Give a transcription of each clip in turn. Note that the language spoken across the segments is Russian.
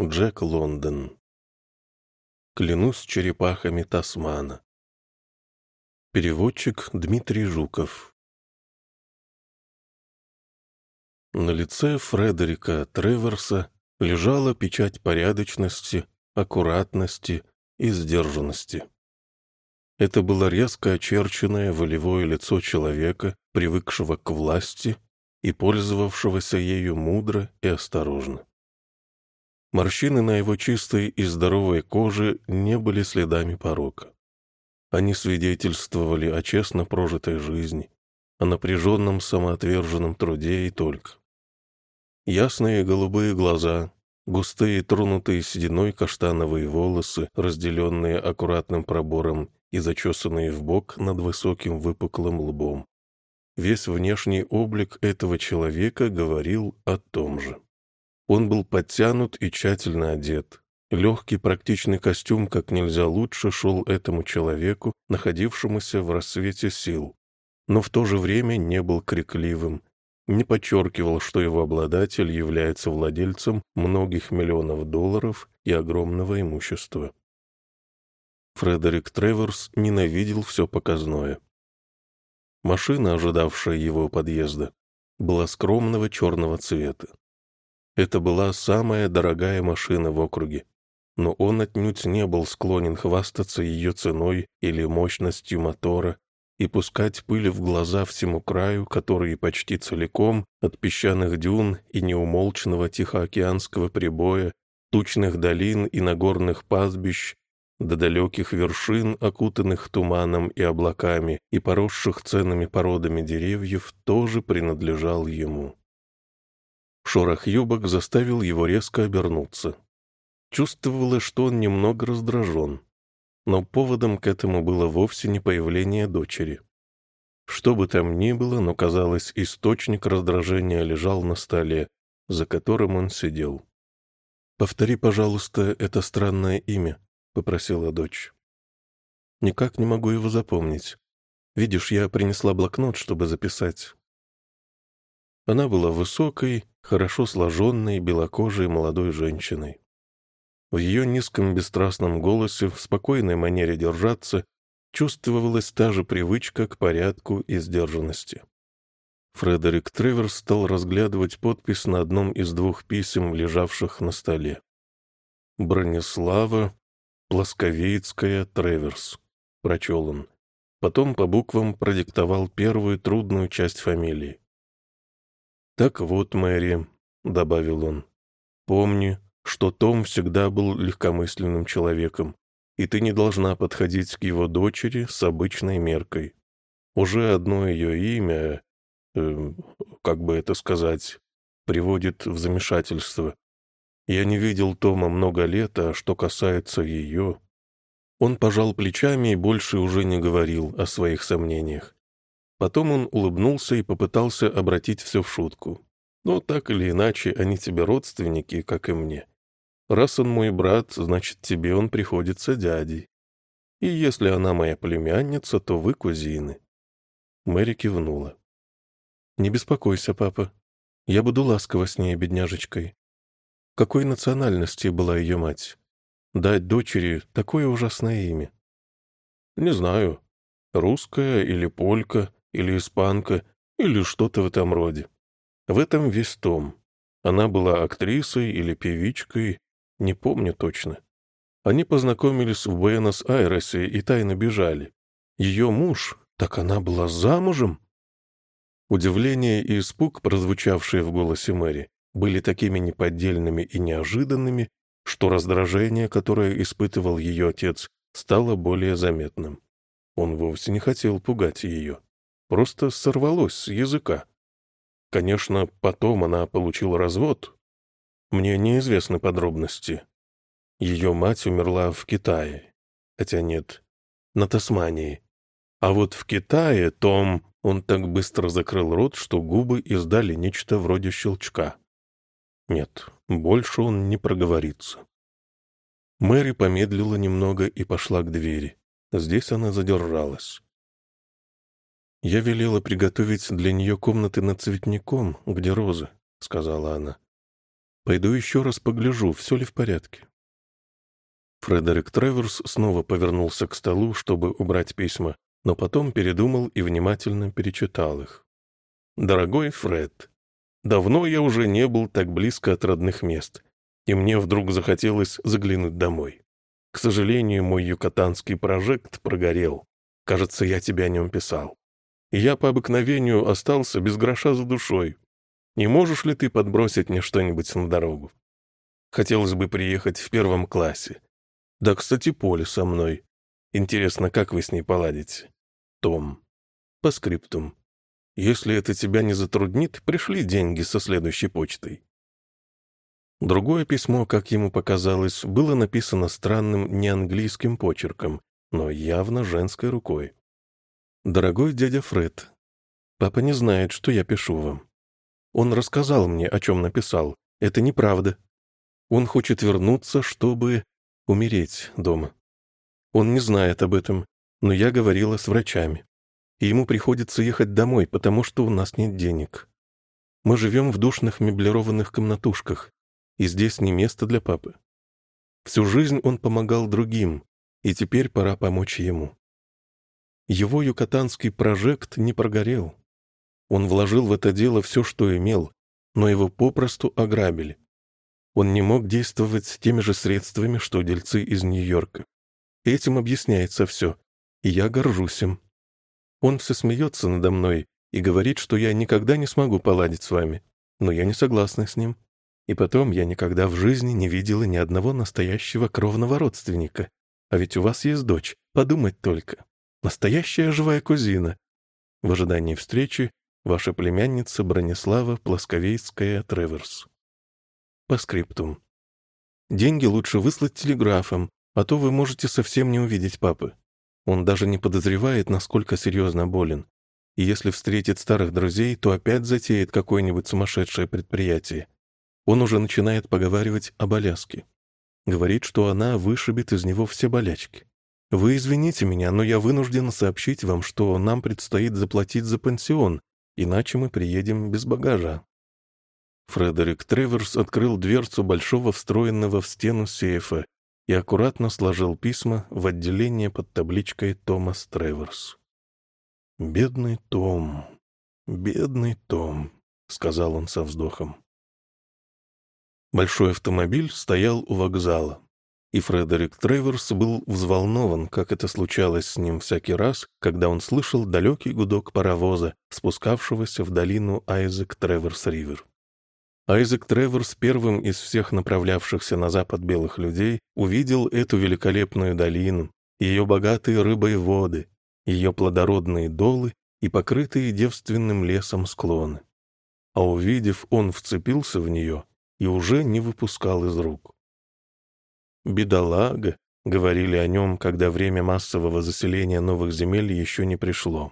Джек Лондон. Клянусь черепахами Тасмана. Переводчик Дмитрий Жуков. На лице Фредерика Треверса лежала печать порядочности, аккуратности и сдержанности. Это было резко очерченное волевое лицо человека, привыкшего к власти и пользовавшегося ею мудро и осторожно. Морщины на его чистой и здоровой коже не были следами порока. Они свидетельствовали о честно прожитой жизни, о напряженном самоотверженном труде и только. Ясные голубые глаза, густые тронутые сединой каштановые волосы, разделенные аккуратным пробором и зачесанные в бок над высоким выпуклым лбом. Весь внешний облик этого человека говорил о том же. Он был подтянут и тщательно одет. Легкий практичный костюм как нельзя лучше шел этому человеку, находившемуся в рассвете сил, но в то же время не был крикливым, не подчеркивал, что его обладатель является владельцем многих миллионов долларов и огромного имущества. Фредерик Треворс ненавидел все показное. Машина, ожидавшая его подъезда, была скромного черного цвета. Это была самая дорогая машина в округе, но он отнюдь не был склонен хвастаться ее ценой или мощностью мотора и пускать пыль в глаза всему краю, который почти целиком от песчаных дюн и неумолчного тихоокеанского прибоя, тучных долин и нагорных пастбищ до далеких вершин, окутанных туманом и облаками и поросших ценными породами деревьев, тоже принадлежал ему. Шорох юбок заставил его резко обернуться. Чувствовалось, что он немного раздражен. Но поводом к этому было вовсе не появление дочери. Что бы там ни было, но, казалось, источник раздражения лежал на столе, за которым он сидел. «Повтори, пожалуйста, это странное имя», — попросила дочь. «Никак не могу его запомнить. Видишь, я принесла блокнот, чтобы записать. Она была высокой, хорошо сложенной, белокожей молодой женщиной. В ее низком бесстрастном голосе, в спокойной манере держаться, чувствовалась та же привычка к порядку и сдержанности. Фредерик Треверс стал разглядывать подпись на одном из двух писем, лежавших на столе. «Бронислава Плосковицкая Треверс», — прочел он. Потом по буквам продиктовал первую трудную часть фамилии. «Так вот, Мэри», — добавил он, — «помни, что Том всегда был легкомысленным человеком, и ты не должна подходить к его дочери с обычной меркой. Уже одно ее имя, э, как бы это сказать, приводит в замешательство. Я не видел Тома много лет, а что касается ее...» Он пожал плечами и больше уже не говорил о своих сомнениях. Потом он улыбнулся и попытался обратить все в шутку. «Но так или иначе, они тебе родственники, как и мне. Раз он мой брат, значит, тебе он приходится дядей. И если она моя племянница, то вы кузины». Мэри кивнула. «Не беспокойся, папа. Я буду ласково с ней, бедняжечкой. Какой национальности была ее мать? Дать дочери такое ужасное имя?» «Не знаю. Русская или полька, или испанка, или что-то в этом роде. В этом весь том. Она была актрисой или певичкой, не помню точно. Они познакомились в Буэнос-Айресе и тайно бежали. Ее муж, так она была замужем? Удивление и испуг, прозвучавшие в голосе Мэри, были такими неподдельными и неожиданными, что раздражение, которое испытывал ее отец, стало более заметным. Он вовсе не хотел пугать ее просто сорвалось с языка. Конечно, потом она получила развод. Мне неизвестны подробности. Ее мать умерла в Китае. Хотя нет, на Тасмании. А вот в Китае Том... Он так быстро закрыл рот, что губы издали нечто вроде щелчка. Нет, больше он не проговорится. Мэри помедлила немного и пошла к двери. Здесь она задержалась. «Я велела приготовить для нее комнаты над цветником, где розы», — сказала она. Пойду еще раз погляжу, все ли в порядке. Фредерик Треверс снова повернулся к столу, чтобы убрать письма, но потом передумал и внимательно перечитал их. «Дорогой Фред, давно я уже не был так близко от родных мест, и мне вдруг захотелось заглянуть домой. К сожалению, мой юкатанский прожект прогорел. Кажется, я тебе о нем писал. Я по обыкновению остался без гроша за душой. Не можешь ли ты подбросить мне что-нибудь на дорогу? Хотелось бы приехать в первом классе. Да, кстати, Поле со мной. Интересно, как вы с ней поладите? Том. По скриптум. Если это тебя не затруднит, пришли деньги со следующей почтой. Другое письмо, как ему показалось, было написано странным неанглийским почерком, но явно женской рукой. «Дорогой дядя Фред, папа не знает, что я пишу вам. Он рассказал мне, о чем написал. Это неправда. Он хочет вернуться, чтобы умереть дома. Он не знает об этом, но я говорила с врачами. И ему приходится ехать домой, потому что у нас нет денег. Мы живем в душных меблированных комнатушках, и здесь не место для папы. Всю жизнь он помогал другим, и теперь пора помочь ему. Его юкатанский прожект не прогорел. Он вложил в это дело все, что имел, но его попросту ограбили. Он не мог действовать теми же средствами, что дельцы из Нью-Йорка. Этим объясняется все, и я горжусь им. Он все смеется надо мной и говорит, что я никогда не смогу поладить с вами, но я не согласна с ним. И потом, я никогда в жизни не видела ни одного настоящего кровного родственника. А ведь у вас есть дочь, подумать только. Настоящая живая кузина. В ожидании встречи ваша племянница Бронислава Плосковейская Треверс. По скриптум. Деньги лучше выслать телеграфом, а то вы можете совсем не увидеть папы. Он даже не подозревает, насколько серьезно болен. И если встретит старых друзей, то опять затеет какое-нибудь сумасшедшее предприятие. Он уже начинает поговаривать об Аляске. Говорит, что она вышибет из него все болячки. Вы извините меня, но я вынужден сообщить вам, что нам предстоит заплатить за пансион, иначе мы приедем без багажа. Фредерик Треверс открыл дверцу большого встроенного в стену сейфа и аккуратно сложил письма в отделение под табличкой «Томас Треверс». «Бедный Том, бедный Том», — сказал он со вздохом. Большой автомобиль стоял у вокзала, и Фредерик Треверс был взволнован, как это случалось с ним всякий раз, когда он слышал далекий гудок паровоза, спускавшегося в долину Айзек Треверс-Ривер. Айзек Треверс, первым из всех направлявшихся на запад белых людей, увидел эту великолепную долину, ее богатые рыбой воды, ее плодородные долы и покрытые девственным лесом склоны. А увидев, он вцепился в нее и уже не выпускал из рук. «Бедолага», — говорили о нем, когда время массового заселения новых земель еще не пришло.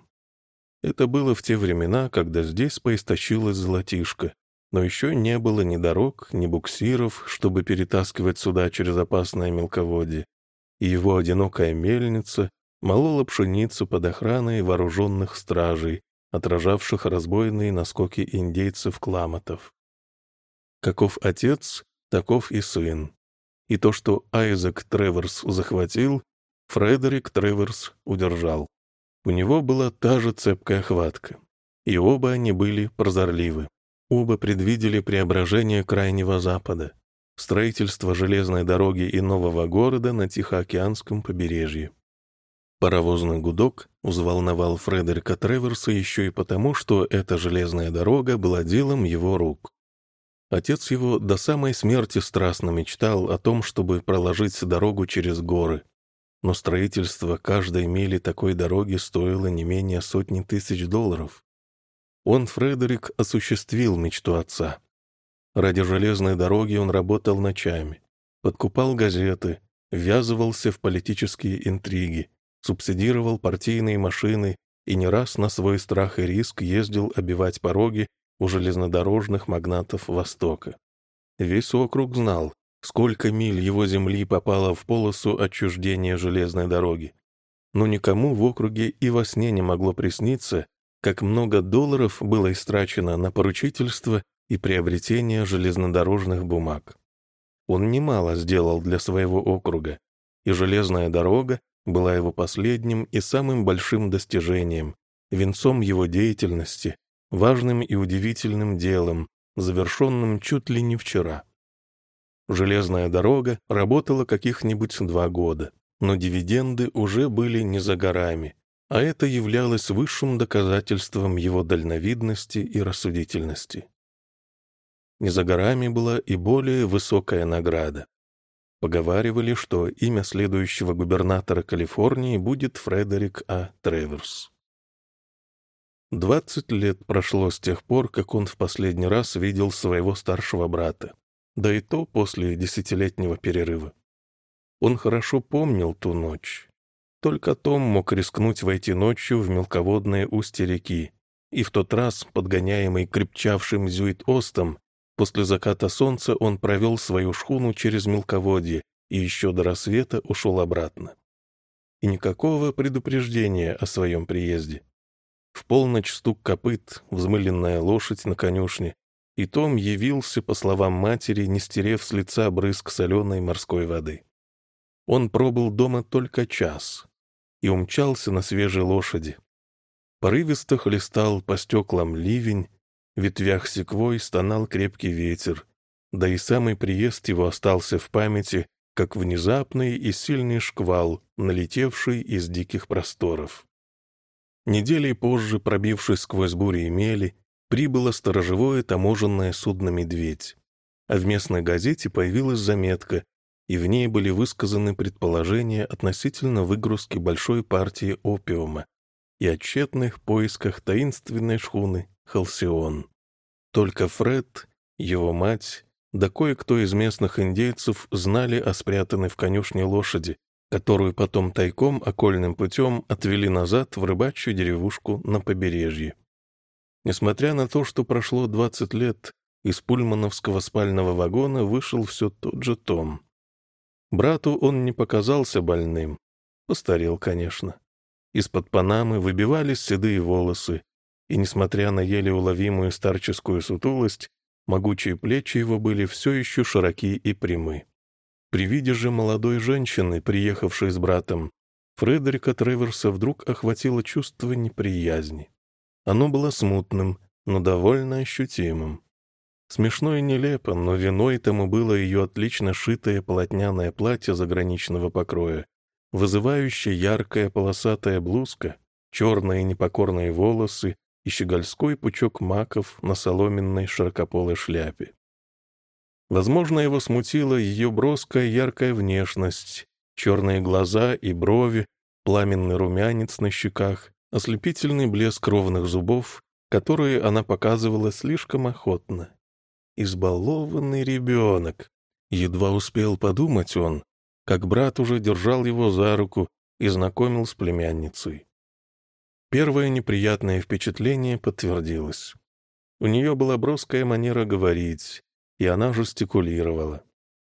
Это было в те времена, когда здесь поистощилась золотишко, но еще не было ни дорог, ни буксиров, чтобы перетаскивать суда через опасное мелководье, и его одинокая мельница молола пшеницу под охраной вооруженных стражей, отражавших разбойные наскоки индейцев-кламатов. Каков отец, таков и сын. И то, что Айзек Треверс захватил, Фредерик Треверс удержал. У него была та же цепкая хватка. И оба они были прозорливы. Оба предвидели преображение Крайнего Запада, строительство железной дороги и нового города на Тихоокеанском побережье. Паровозный гудок взволновал Фредерика Треверса еще и потому, что эта железная дорога была делом его рук. Отец его до самой смерти страстно мечтал о том, чтобы проложить дорогу через горы. Но строительство каждой мили такой дороги стоило не менее сотни тысяч долларов. Он, Фредерик, осуществил мечту отца. Ради железной дороги он работал ночами, подкупал газеты, ввязывался в политические интриги, субсидировал партийные машины и не раз на свой страх и риск ездил обивать пороги у железнодорожных магнатов Востока. Весь округ знал, сколько миль его земли попало в полосу отчуждения железной дороги. Но никому в округе и во сне не могло присниться, как много долларов было истрачено на поручительство и приобретения железнодорожных бумаг. Он немало сделал для своего округа, и железная дорога была его последним и самым большим достижением, венцом его деятельности, важным и удивительным делом, завершенным чуть ли не вчера. Железная дорога работала каких-нибудь два года, но дивиденды уже были не за горами, а это являлось высшим доказательством его дальновидности и рассудительности. Не за горами была и более высокая награда. Поговаривали, что имя следующего губернатора Калифорнии будет Фредерик А. Треверс. Двадцать лет прошло с тех пор, как он в последний раз видел своего старшего брата, да и то после десятилетнего перерыва. Он хорошо помнил ту ночь. Только Том мог рискнуть войти ночью в мелководное устье реки, и в тот раз, подгоняемый крепчавшим Зюит-Остом, после заката солнца он провел свою шхуну через мелководье и еще до рассвета ушел обратно. И никакого предупреждения о своем приезде. В полночь стук копыт, взмыленная лошадь на конюшне, и Том явился, по словам матери, не стерев с лица брызг соленой морской воды. Он пробыл дома только час и умчался на свежей лошади. Порывисто хлестал по стеклам ливень, в ветвях секвой стонал крепкий ветер, да и самый приезд его остался в памяти, как внезапный и сильный шквал, налетевший из диких просторов. Недели позже, пробившись сквозь бури и мели, прибыло сторожевое таможенное судно «Медведь», а в местной газете появилась заметка, и в ней были высказаны предположения относительно выгрузки большой партии опиума и о тщетных поисках таинственной шхуны Халсион. Только Фред, его мать, да кое-кто из местных индейцев знали о спрятанной в конюшне лошади, которую потом тайком окольным путем отвели назад в рыбачью деревушку на побережье. Несмотря на то, что прошло 20 лет, из пульмановского спального вагона вышел все тот же Том. Брату он не показался больным. Постарел, конечно. Из-под панамы выбивались седые волосы, и, несмотря на еле уловимую старческую сутулость, могучие плечи его были все еще широки и прямы. При виде же молодой женщины, приехавшей с братом, Фредерика Треверса вдруг охватило чувство неприязни. Оно было смутным, но довольно ощутимым. Смешно и нелепо, но виной тому было ее отлично шитое полотняное платье заграничного покроя, вызывающая яркая полосатая блузка, черные непокорные волосы и щегольской пучок маков на соломенной широкополой шляпе. Возможно, его смутила ее броская яркая внешность, черные глаза и брови, пламенный румянец на щеках, ослепительный блеск ровных зубов, которые она показывала слишком охотно избалованный ребенок. Едва успел подумать он, как брат уже держал его за руку и знакомил с племянницей. Первое неприятное впечатление подтвердилось. У нее была броская манера говорить, и она жестикулировала.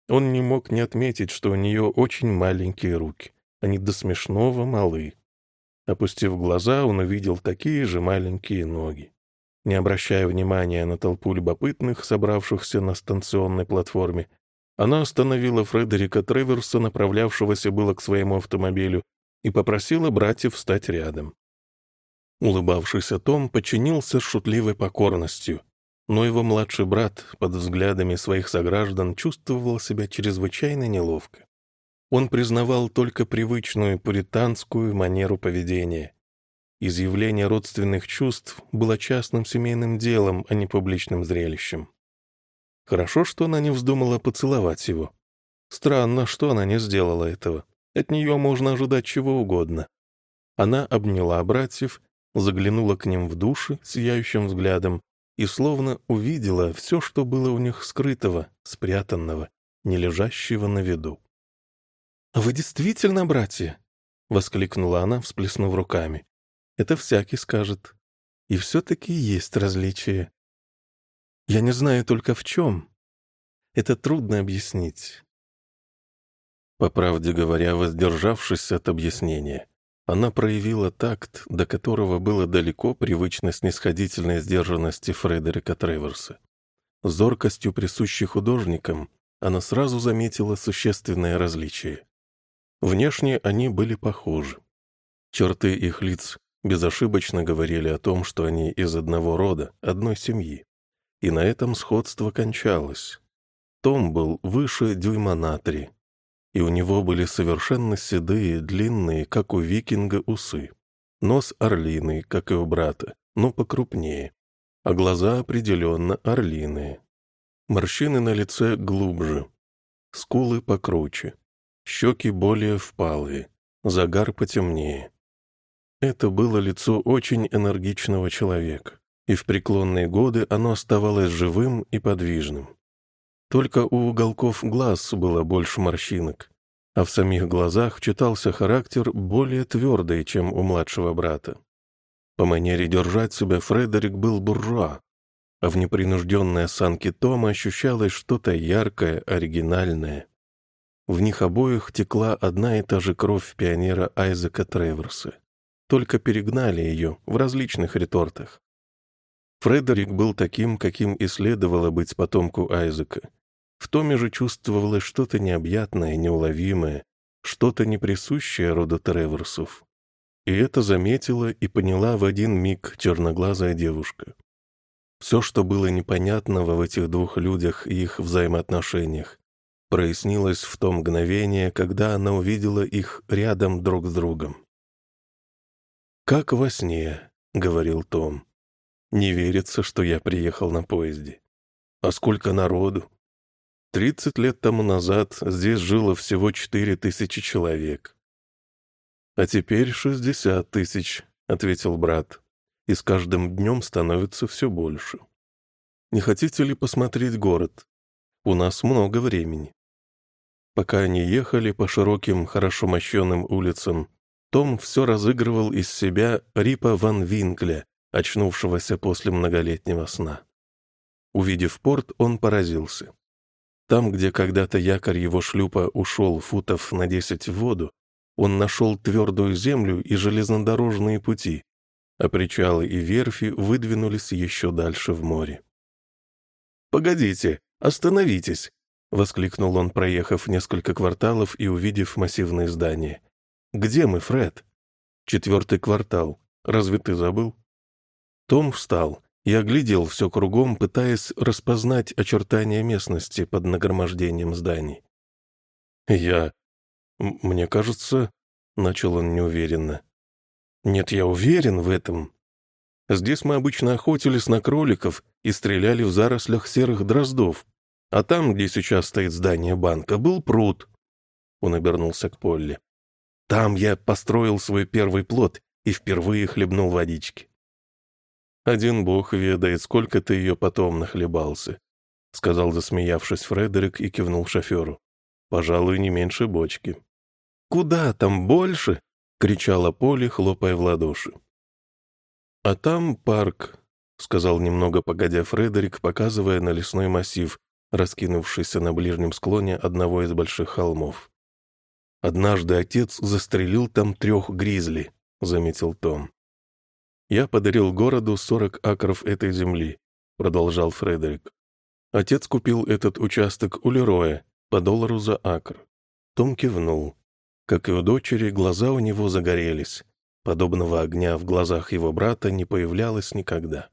Он не мог не отметить, что у нее очень маленькие руки, они до смешного малы. Опустив глаза, он увидел такие же маленькие ноги. Не обращая внимания на толпу любопытных, собравшихся на станционной платформе, она остановила Фредерика Треверса, направлявшегося было к своему автомобилю, и попросила братьев встать рядом. Улыбавшийся Том подчинился шутливой покорностью, но его младший брат под взглядами своих сограждан чувствовал себя чрезвычайно неловко. Он признавал только привычную пуританскую манеру поведения, Изъявление родственных чувств было частным семейным делом, а не публичным зрелищем. Хорошо, что она не вздумала поцеловать его. Странно, что она не сделала этого. От нее можно ожидать чего угодно. Она обняла братьев, заглянула к ним в души сияющим взглядом и словно увидела все, что было у них скрытого, спрятанного, не лежащего на виду. «Вы действительно братья?» — воскликнула она, всплеснув руками. Это всякий скажет. И все-таки есть различия. Я не знаю только в чем. Это трудно объяснить. По правде говоря, воздержавшись от объяснения, она проявила такт, до которого было далеко привычно снисходительной сдержанности Фредерика Треверса. зоркостью присущей художникам, она сразу заметила существенное различие. Внешне они были похожи. Черты их лиц безошибочно говорили о том, что они из одного рода, одной семьи. И на этом сходство кончалось. Том был выше дюйма на и у него были совершенно седые, длинные, как у викинга, усы. Нос орлиный, как и у брата, но покрупнее, а глаза определенно орлиные. Морщины на лице глубже, скулы покруче, щеки более впалые, загар потемнее. Это было лицо очень энергичного человека, и в преклонные годы оно оставалось живым и подвижным. Только у уголков глаз было больше морщинок, а в самих глазах читался характер более твердый, чем у младшего брата. По манере держать себя Фредерик был буржуа, а в непринужденной осанке Тома ощущалось что-то яркое, оригинальное. В них обоих текла одна и та же кровь пионера Айзека Треверса, только перегнали ее в различных ретортах. Фредерик был таким, каким и следовало быть потомку Айзека, в Томе же чувствовалось что-то необъятное, неуловимое, что-то неприсущее роду Треверсов. И это заметила и поняла в один миг черноглазая девушка. Все, что было непонятного в этих двух людях и их взаимоотношениях, прояснилось в то мгновение, когда она увидела их рядом друг с другом. «Как во сне», — говорил Том. «Не верится, что я приехал на поезде. А сколько народу? Тридцать лет тому назад здесь жило всего четыре тысячи человек. «А теперь шестьдесят тысяч», — ответил брат, «и с каждым днем становится все больше. Не хотите ли посмотреть город? У нас много времени». Пока они ехали по широким, хорошо мощенным улицам, том все разыгрывал из себя Рипа ван Винкля, очнувшегося после многолетнего сна. Увидев порт, он поразился. Там, где когда-то якорь его шлюпа ушел футов на десять в воду, он нашел твердую землю и железнодорожные пути, а причалы и верфи выдвинулись еще дальше в море. «Погодите, остановитесь!» — воскликнул он, проехав несколько кварталов и увидев массивные здания. «Где мы, Фред?» «Четвертый квартал. Разве ты забыл?» Том встал, и оглядел все кругом, пытаясь распознать очертания местности под нагромождением зданий. «Я... мне кажется...» — начал он неуверенно. «Нет, я уверен в этом. Здесь мы обычно охотились на кроликов и стреляли в зарослях серых дроздов, а там, где сейчас стоит здание банка, был пруд». Он обернулся к Полли. «Там я построил свой первый плод и впервые хлебнул водички. Один бог ведает, сколько ты ее потом нахлебался», — сказал, засмеявшись Фредерик и кивнул шоферу. «Пожалуй, не меньше бочки». «Куда там больше?» — кричала Поли, хлопая в ладоши. «А там парк», — сказал немного погодя Фредерик, показывая на лесной массив, раскинувшийся на ближнем склоне одного из больших холмов. «Однажды отец застрелил там трех гризли», — заметил Том. «Я подарил городу 40 акров этой земли», — продолжал Фредерик. Отец купил этот участок у Лероя по доллару за акр. Том кивнул. Как и у дочери, глаза у него загорелись. Подобного огня в глазах его брата не появлялось никогда.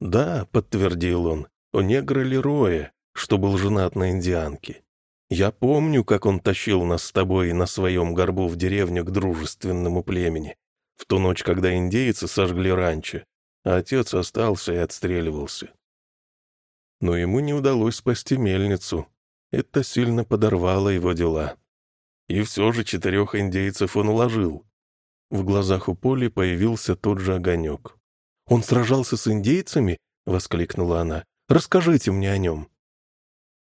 «Да», — подтвердил он, — «у негра Лероя, что был женат на индианке. Я помню, как он тащил нас с тобой на своем горбу в деревню к дружественному племени в ту ночь, когда индейцы сожгли ранчо, а отец остался и отстреливался. Но ему не удалось спасти мельницу. Это сильно подорвало его дела. И все же четырех индейцев он уложил. В глазах у Поли появился тот же огонек. «Он сражался с индейцами?» — воскликнула она. «Расскажите мне о нем».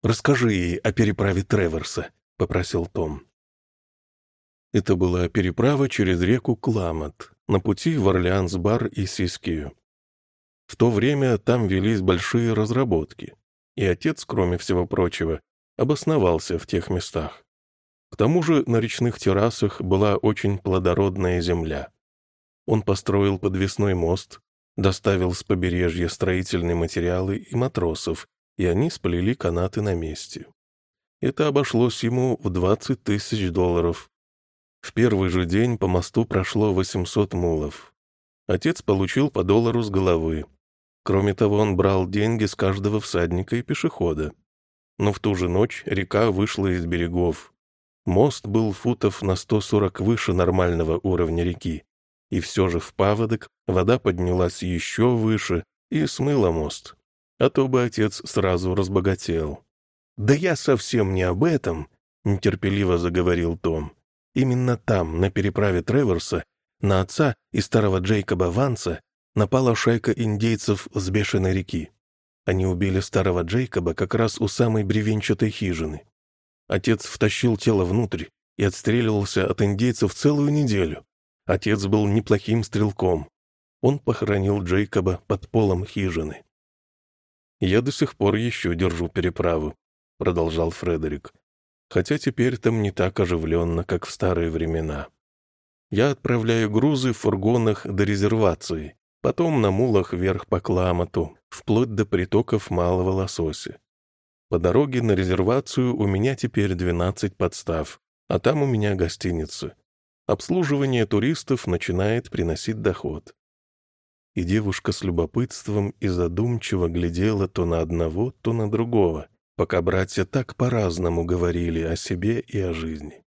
«Расскажи ей о переправе Треверса», — попросил Том. Это была переправа через реку Кламат на пути в Орлеансбар и Сискию. В то время там велись большие разработки, и отец, кроме всего прочего, обосновался в тех местах. К тому же на речных террасах была очень плодородная земля. Он построил подвесной мост, доставил с побережья строительные материалы и матросов, и они сплели канаты на месте. Это обошлось ему в 20 тысяч долларов. В первый же день по мосту прошло 800 мулов. Отец получил по доллару с головы. Кроме того, он брал деньги с каждого всадника и пешехода. Но в ту же ночь река вышла из берегов. Мост был футов на 140 выше нормального уровня реки. И все же в паводок вода поднялась еще выше и смыла мост. А то бы отец сразу разбогател. «Да я совсем не об этом», — нетерпеливо заговорил Том. «Именно там, на переправе Треворса, на отца и старого Джейкоба Ванса напала шайка индейцев с бешеной реки. Они убили старого Джейкоба как раз у самой бревенчатой хижины. Отец втащил тело внутрь и отстреливался от индейцев целую неделю. Отец был неплохим стрелком. Он похоронил Джейкоба под полом хижины. «Я до сих пор еще держу переправу», — продолжал Фредерик. «Хотя теперь там не так оживленно, как в старые времена. Я отправляю грузы в фургонах до резервации, потом на мулах вверх по Кламату, вплоть до притоков Малого Лосося. По дороге на резервацию у меня теперь 12 подстав, а там у меня гостиница. Обслуживание туристов начинает приносить доход. И девушка с любопытством и задумчиво глядела то на одного, то на другого, пока братья так по-разному говорили о себе и о жизни.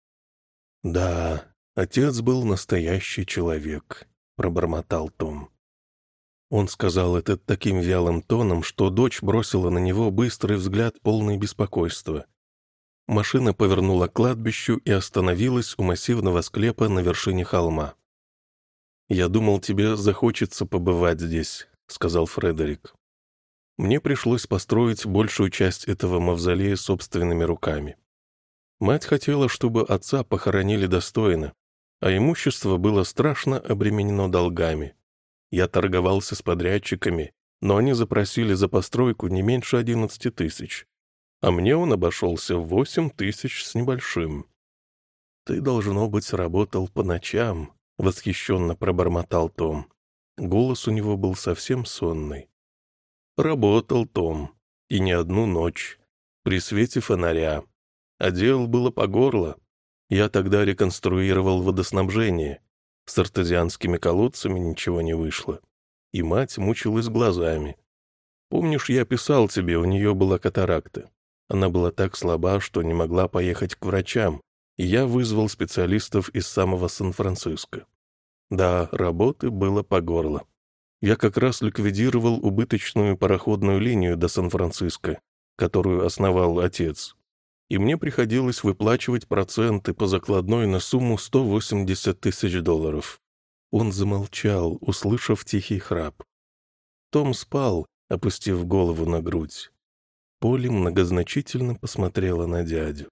«Да, отец был настоящий человек», — пробормотал Том. Он сказал это таким вялым тоном, что дочь бросила на него быстрый взгляд, полный беспокойства. Машина повернула к кладбищу и остановилась у массивного склепа на вершине холма. «Я думал, тебе захочется побывать здесь», — сказал Фредерик. «Мне пришлось построить большую часть этого мавзолея собственными руками. Мать хотела, чтобы отца похоронили достойно, а имущество было страшно обременено долгами. Я торговался с подрядчиками, но они запросили за постройку не меньше 11 тысяч, а мне он обошелся в 8 тысяч с небольшим. «Ты, должно быть, работал по ночам», — восхищенно пробормотал Том. Голос у него был совсем сонный. «Работал, Том, и не одну ночь, при свете фонаря. А дел было по горло. Я тогда реконструировал водоснабжение, с артезианскими колодцами ничего не вышло. И мать мучилась глазами. Помнишь, я писал тебе, у нее была катаракта. Она была так слаба, что не могла поехать к врачам, и я вызвал специалистов из самого Сан-Франциско. Да, работы было по горло. Я как раз ликвидировал убыточную пароходную линию до Сан-Франциско, которую основал отец и мне приходилось выплачивать проценты по закладной на сумму 180 тысяч долларов. Он замолчал, услышав тихий храп. Том спал, опустив голову на грудь. Поли многозначительно посмотрела на дядю.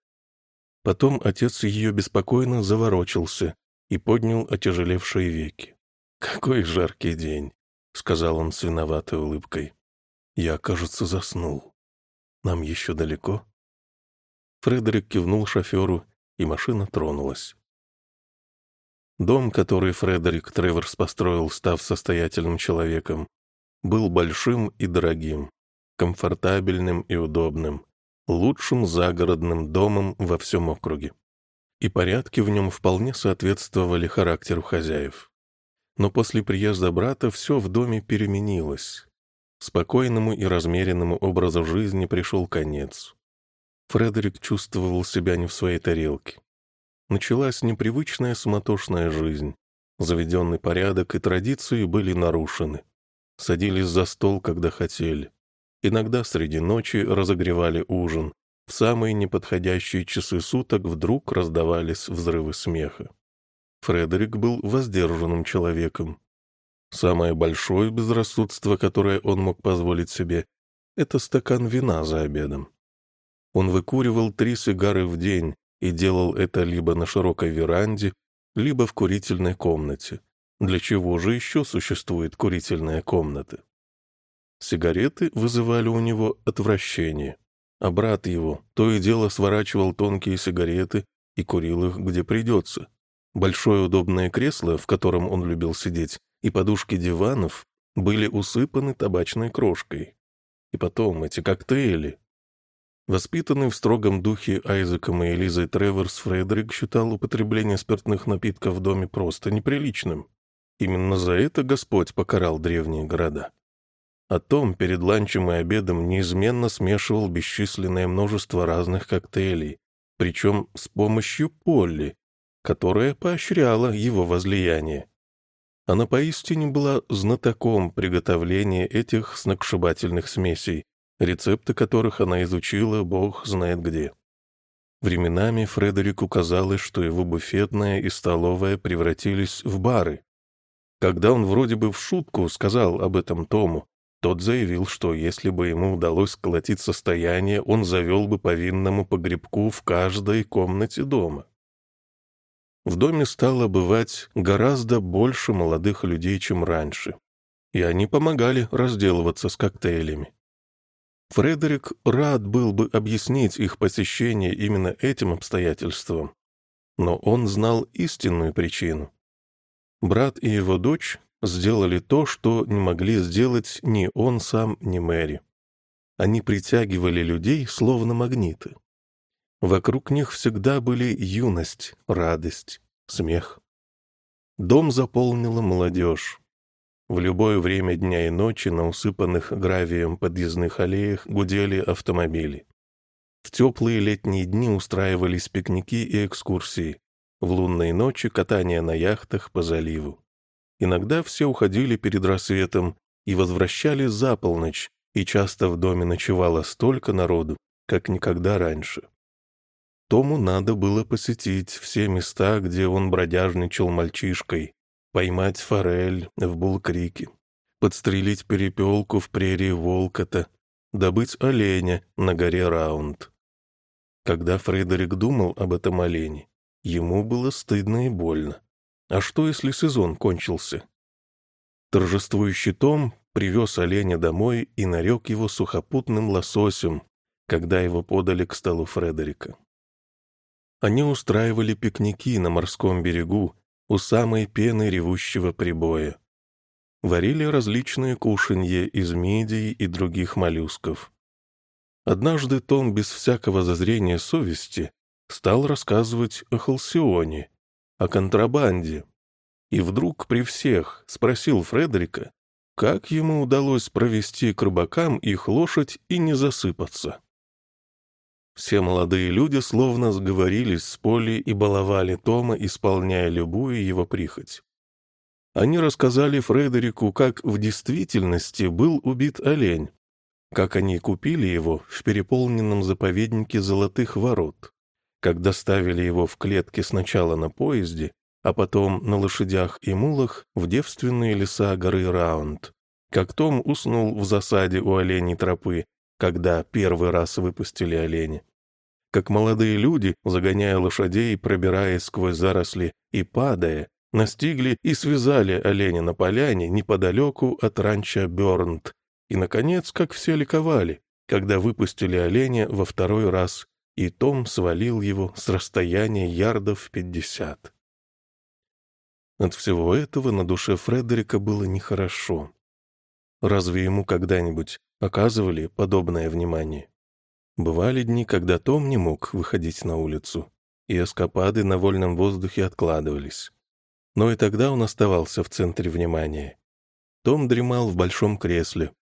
Потом отец ее беспокойно заворочился и поднял отяжелевшие веки. «Какой жаркий день!» — сказал он с виноватой улыбкой. «Я, кажется, заснул. Нам еще далеко?» Фредерик кивнул шоферу, и машина тронулась. Дом, который Фредерик Треворс построил, став состоятельным человеком, был большим и дорогим, комфортабельным и удобным, лучшим загородным домом во всем округе. И порядки в нем вполне соответствовали характеру хозяев. Но после приезда брата все в доме переменилось. Спокойному и размеренному образу жизни пришел конец. Фредерик чувствовал себя не в своей тарелке. Началась непривычная суматошная жизнь. Заведенный порядок и традиции были нарушены. Садились за стол, когда хотели. Иногда среди ночи разогревали ужин. В самые неподходящие часы суток вдруг раздавались взрывы смеха. Фредерик был воздержанным человеком. Самое большое безрассудство, которое он мог позволить себе, это стакан вина за обедом. Он выкуривал три сигары в день и делал это либо на широкой веранде, либо в курительной комнате. Для чего же еще существует курительная комната? Сигареты вызывали у него отвращение, а брат его то и дело сворачивал тонкие сигареты и курил их где придется. Большое удобное кресло, в котором он любил сидеть, и подушки диванов были усыпаны табачной крошкой. И потом эти коктейли. Воспитанный в строгом духе Айзеком и Элизой Треворс, Фредерик считал употребление спиртных напитков в доме просто неприличным. Именно за это Господь покарал древние города. А Том перед ланчем и обедом неизменно смешивал бесчисленное множество разных коктейлей, причем с помощью Полли, которая поощряла его возлияние. Она поистине была знатоком приготовления этих сногсшибательных смесей, рецепты которых она изучила бог знает где. Временами Фредерику казалось, что его буфетная и столовая превратились в бары. Когда он вроде бы в шутку сказал об этом Тому, тот заявил, что если бы ему удалось сколотить состояние, он завел бы по винному погребку в каждой комнате дома. В доме стало бывать гораздо больше молодых людей, чем раньше, и они помогали разделываться с коктейлями. Фредерик рад был бы объяснить их посещение именно этим обстоятельством, но он знал истинную причину. Брат и его дочь сделали то, что не могли сделать ни он сам, ни Мэри. Они притягивали людей, словно магниты. Вокруг них всегда были юность, радость, смех. Дом заполнила молодежь. В любое время дня и ночи на усыпанных гравием подъездных аллеях гудели автомобили. В теплые летние дни устраивались пикники и экскурсии, в лунные ночи катание на яхтах по заливу. Иногда все уходили перед рассветом и возвращались за полночь, и часто в доме ночевало столько народу, как никогда раньше. Тому надо было посетить все места, где он бродяжничал мальчишкой, поймать форель в Булкрике, подстрелить перепелку в прерии Волкота, добыть оленя на горе Раунд. Когда Фредерик думал об этом олене, ему было стыдно и больно. А что, если сезон кончился? Торжествующий Том привез оленя домой и нарек его сухопутным лососем, когда его подали к столу Фредерика. Они устраивали пикники на морском берегу, у самой пены ревущего прибоя. Варили различные кушанья из мидий и других моллюсков. Однажды Том без всякого зазрения совести стал рассказывать о Халсионе, о контрабанде, и вдруг при всех спросил Фредерика, как ему удалось провести к рыбакам их лошадь и не засыпаться. Все молодые люди словно сговорились с Полли и баловали Тома, исполняя любую его прихоть. Они рассказали Фредерику, как в действительности был убит олень, как они купили его в переполненном заповеднике Золотых Ворот, как доставили его в клетке сначала на поезде, а потом на лошадях и мулах в девственные леса горы Раунд, как Том уснул в засаде у оленей тропы, когда первый раз выпустили оленя. Как молодые люди, загоняя лошадей, пробираясь сквозь заросли и падая, настигли и связали оленя на поляне неподалеку от ранчо Бёрнт. И, наконец, как все ликовали, когда выпустили оленя во второй раз, и Том свалил его с расстояния ярдов пятьдесят. От всего этого на душе Фредерика было нехорошо. Разве ему когда-нибудь оказывали подобное внимание? Бывали дни, когда Том не мог выходить на улицу, и эскапады на вольном воздухе откладывались. Но и тогда он оставался в центре внимания. Том дремал в большом кресле.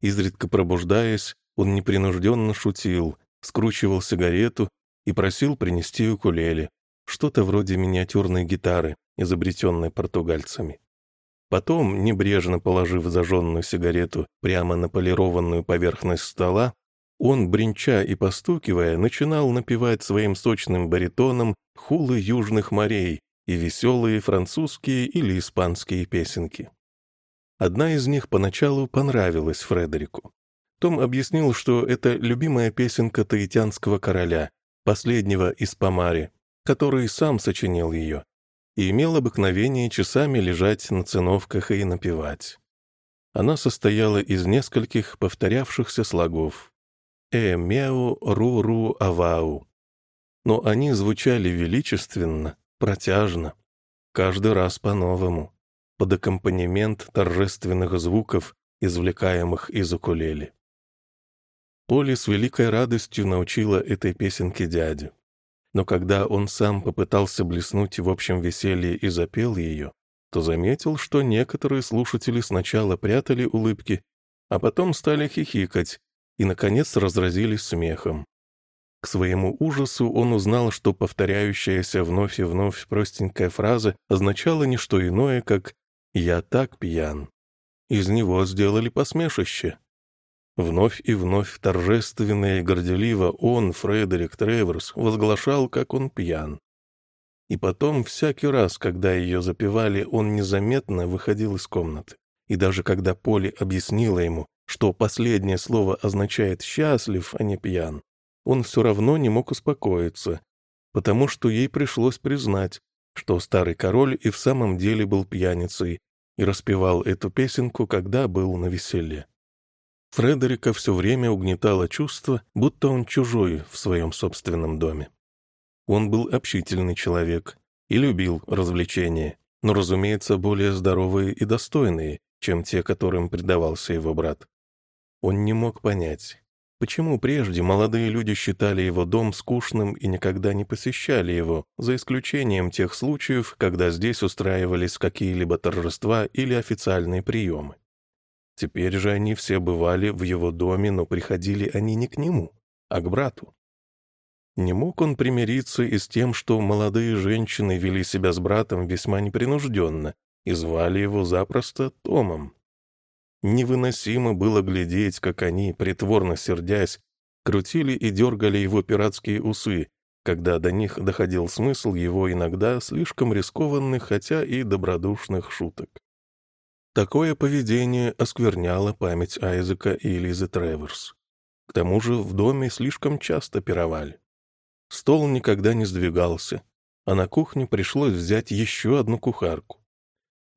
Изредка пробуждаясь, он непринужденно шутил, скручивал сигарету и просил принести укулеле, что-то вроде миниатюрной гитары, изобретенной португальцами. Потом, небрежно положив зажженную сигарету прямо на полированную поверхность стола, он, бренча и постукивая, начинал напевать своим сочным баритоном хулы южных морей и веселые французские или испанские песенки. Одна из них поначалу понравилась Фредерику. Том объяснил, что это любимая песенка таитянского короля, последнего из Помари, который сам сочинил ее, и имел обыкновение часами лежать на циновках и напевать. Она состояла из нескольких повторявшихся слогов «э мяу ру ру авау», но они звучали величественно, протяжно, каждый раз по-новому, под аккомпанемент торжественных звуков, извлекаемых из укулеле. Поли с великой радостью научила этой песенке дядю. Но когда он сам попытался блеснуть в общем веселье и запел ее, то заметил, что некоторые слушатели сначала прятали улыбки, а потом стали хихикать и, наконец, разразились смехом. К своему ужасу он узнал, что повторяющаяся вновь и вновь простенькая фраза означала не что иное, как «я так пьян». Из него сделали посмешище. Вновь и вновь торжественно и горделиво он, Фредерик Треворс, возглашал, как он пьян. И потом, всякий раз, когда ее запевали, он незаметно выходил из комнаты. И даже когда Поли объяснила ему, что последнее слово означает «счастлив», а не «пьян», он все равно не мог успокоиться, потому что ей пришлось признать, что старый король и в самом деле был пьяницей и распевал эту песенку, когда был на веселье. Фредерика все время угнетало чувство, будто он чужой в своем собственном доме. Он был общительный человек и любил развлечения, но, разумеется, более здоровые и достойные, чем те, которым предавался его брат. Он не мог понять, Почему прежде молодые люди считали его дом скучным и никогда не посещали его, за исключением тех случаев, когда здесь устраивались какие-либо торжества или официальные приемы? Теперь же они все бывали в его доме, но приходили они не к нему, а к брату. Не мог он примириться и с тем, что молодые женщины вели себя с братом весьма непринужденно и звали его запросто Томом. Невыносимо было глядеть, как они, притворно сердясь, крутили и дергали его пиратские усы, когда до них доходил смысл его иногда слишком рискованных, хотя и добродушных шуток. Такое поведение оскверняло память Айзека и Лизы Треверс. К тому же в доме слишком часто пировали. Стол никогда не сдвигался, а на кухне пришлось взять еще одну кухарку.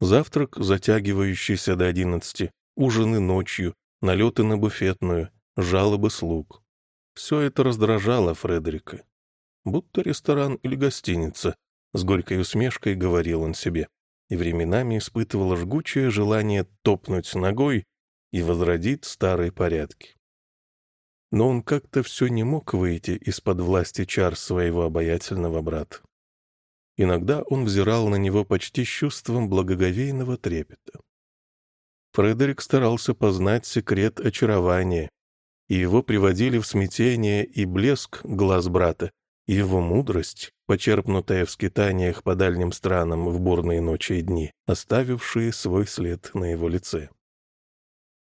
Завтрак, затягивающийся до одиннадцати, ужины ночью, налеты на буфетную, жалобы слуг. Все это раздражало Фредерика. Будто ресторан или гостиница, с горькой усмешкой говорил он себе, и временами испытывал жгучее желание топнуть ногой и возродить старые порядки. Но он как-то все не мог выйти из-под власти чар своего обаятельного брата. Иногда он взирал на него почти с чувством благоговейного трепета. Фредерик старался познать секрет очарования, и его приводили в смятение и блеск глаз брата, и его мудрость, почерпнутая в скитаниях по дальним странам в бурные ночи и дни, оставившие свой след на его лице.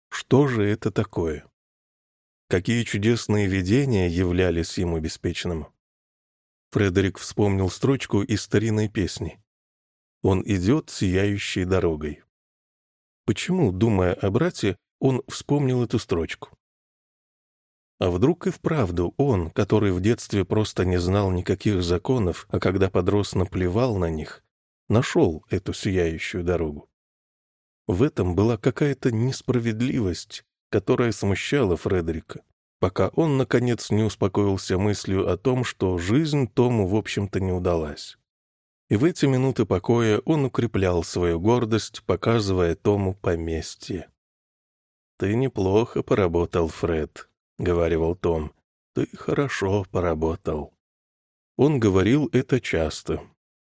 Что же это такое? Какие чудесные видения являлись ему беспечному? Фредерик вспомнил строчку из старинной песни. «Он идет сияющей дорогой». Почему, думая о брате, он вспомнил эту строчку? А вдруг и вправду он, который в детстве просто не знал никаких законов, а когда подрос наплевал на них, нашел эту сияющую дорогу? В этом была какая-то несправедливость, которая смущала Фредерика, пока он, наконец, не успокоился мыслью о том, что жизнь Тому, в общем-то, не удалась. И в эти минуты покоя он укреплял свою гордость, показывая Тому поместье. «Ты неплохо поработал, Фред», — говорил Том. «Ты хорошо поработал». Он говорил это часто.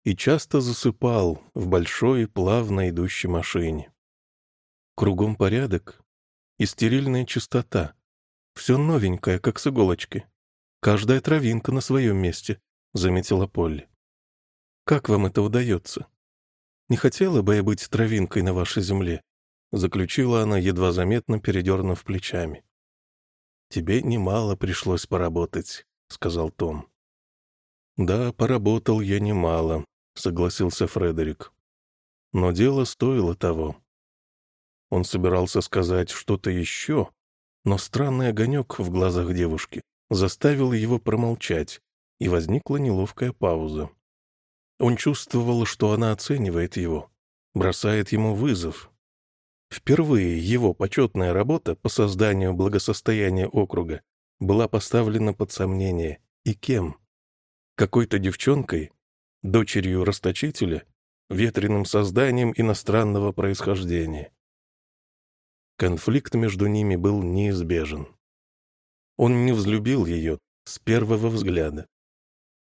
И часто засыпал в большой, плавно идущей машине. Кругом порядок и стерильная чистота. Все новенькое, как с иголочки. Каждая травинка на своем месте, — заметила Полли. Как вам это удается? Не хотела бы я быть травинкой на вашей земле, заключила она, едва заметно передернув плечами. Тебе немало пришлось поработать, сказал Том. Да, поработал я немало, согласился Фредерик. Но дело стоило того. Он собирался сказать что-то еще, но странный огонек в глазах девушки заставил его промолчать, и возникла неловкая пауза. Он чувствовал, что она оценивает его, бросает ему вызов. Впервые его почетная работа по созданию благосостояния округа была поставлена под сомнение. И кем? Какой-то девчонкой? Дочерью расточителя? Ветреным созданием иностранного происхождения? Конфликт между ними был неизбежен. Он не взлюбил ее с первого взгляда.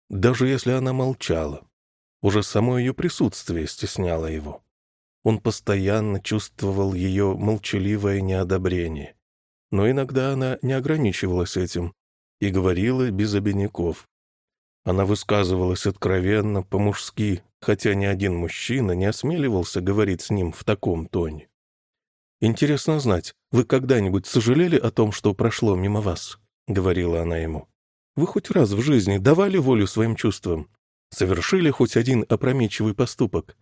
Даже если она молчала, уже само ее присутствие стесняло его. Он постоянно чувствовал ее молчаливое неодобрение. Но иногда она не ограничивалась этим и говорила без обиняков. Она высказывалась откровенно, по-мужски, хотя ни один мужчина не осмеливался говорить с ним в таком тоне. «Интересно знать, вы когда-нибудь сожалели о том, что прошло мимо вас?» — говорила она ему. «Вы хоть раз в жизни давали волю своим чувствам? Совершили хоть один опрометчивый поступок?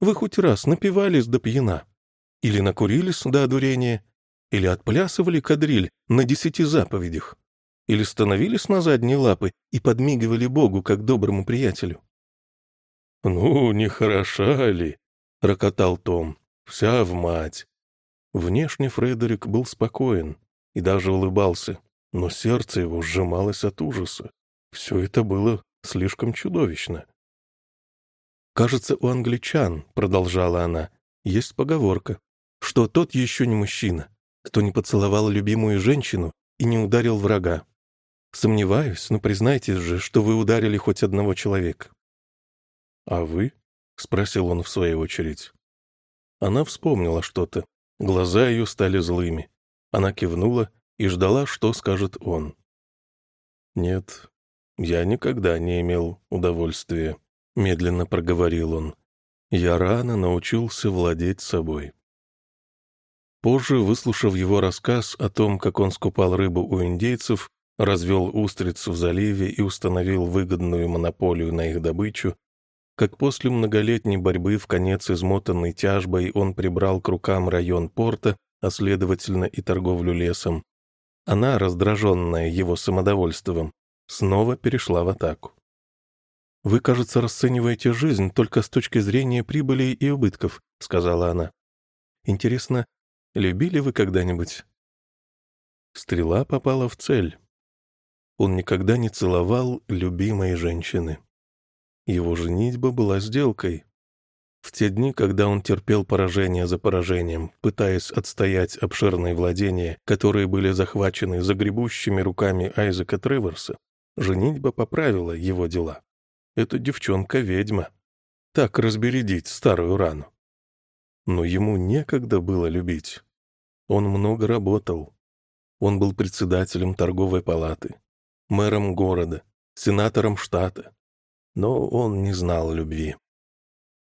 Вы хоть раз напивались до пьяна? Или накурились до одурения? Или отплясывали кадриль на десяти заповедях? Или становились на задние лапы и подмигивали Богу, как доброму приятелю?» «Ну, не хороша ли?» — рокотал Том. «Вся в мать. Внешне Фредерик был спокоен и даже улыбался, но сердце его сжималось от ужаса. Все это было слишком чудовищно. «Кажется, у англичан, — продолжала она, — есть поговорка, что тот еще не мужчина, кто не поцеловал любимую женщину и не ударил врага. Сомневаюсь, но признайтесь же, что вы ударили хоть одного человека». «А вы?» — спросил он в свою очередь. Она вспомнила что-то, Глаза ее стали злыми. Она кивнула и ждала, что скажет он. «Нет, я никогда не имел удовольствия», — медленно проговорил он. «Я рано научился владеть собой». Позже, выслушав его рассказ о том, как он скупал рыбу у индейцев, развел устриц в заливе и установил выгодную монополию на их добычу, как после многолетней борьбы в конец измотанной тяжбой он прибрал к рукам район порта, а следовательно и торговлю лесом. Она, раздраженная его самодовольством, снова перешла в атаку. «Вы, кажется, расцениваете жизнь только с точки зрения прибыли и убытков», — сказала она. «Интересно, любили вы когда-нибудь?» Стрела попала в цель. Он никогда не целовал любимой женщины. Его женитьба была сделкой. В те дни, когда он терпел поражение за поражением, пытаясь отстоять обширные владения, которые были захвачены загребущими руками Айзека Треверса, женитьба поправила его дела. Эта девчонка-ведьма. Так разбередить старую рану. Но ему некогда было любить. Он много работал. Он был председателем торговой палаты, мэром города, сенатором штата, но он не знал любви.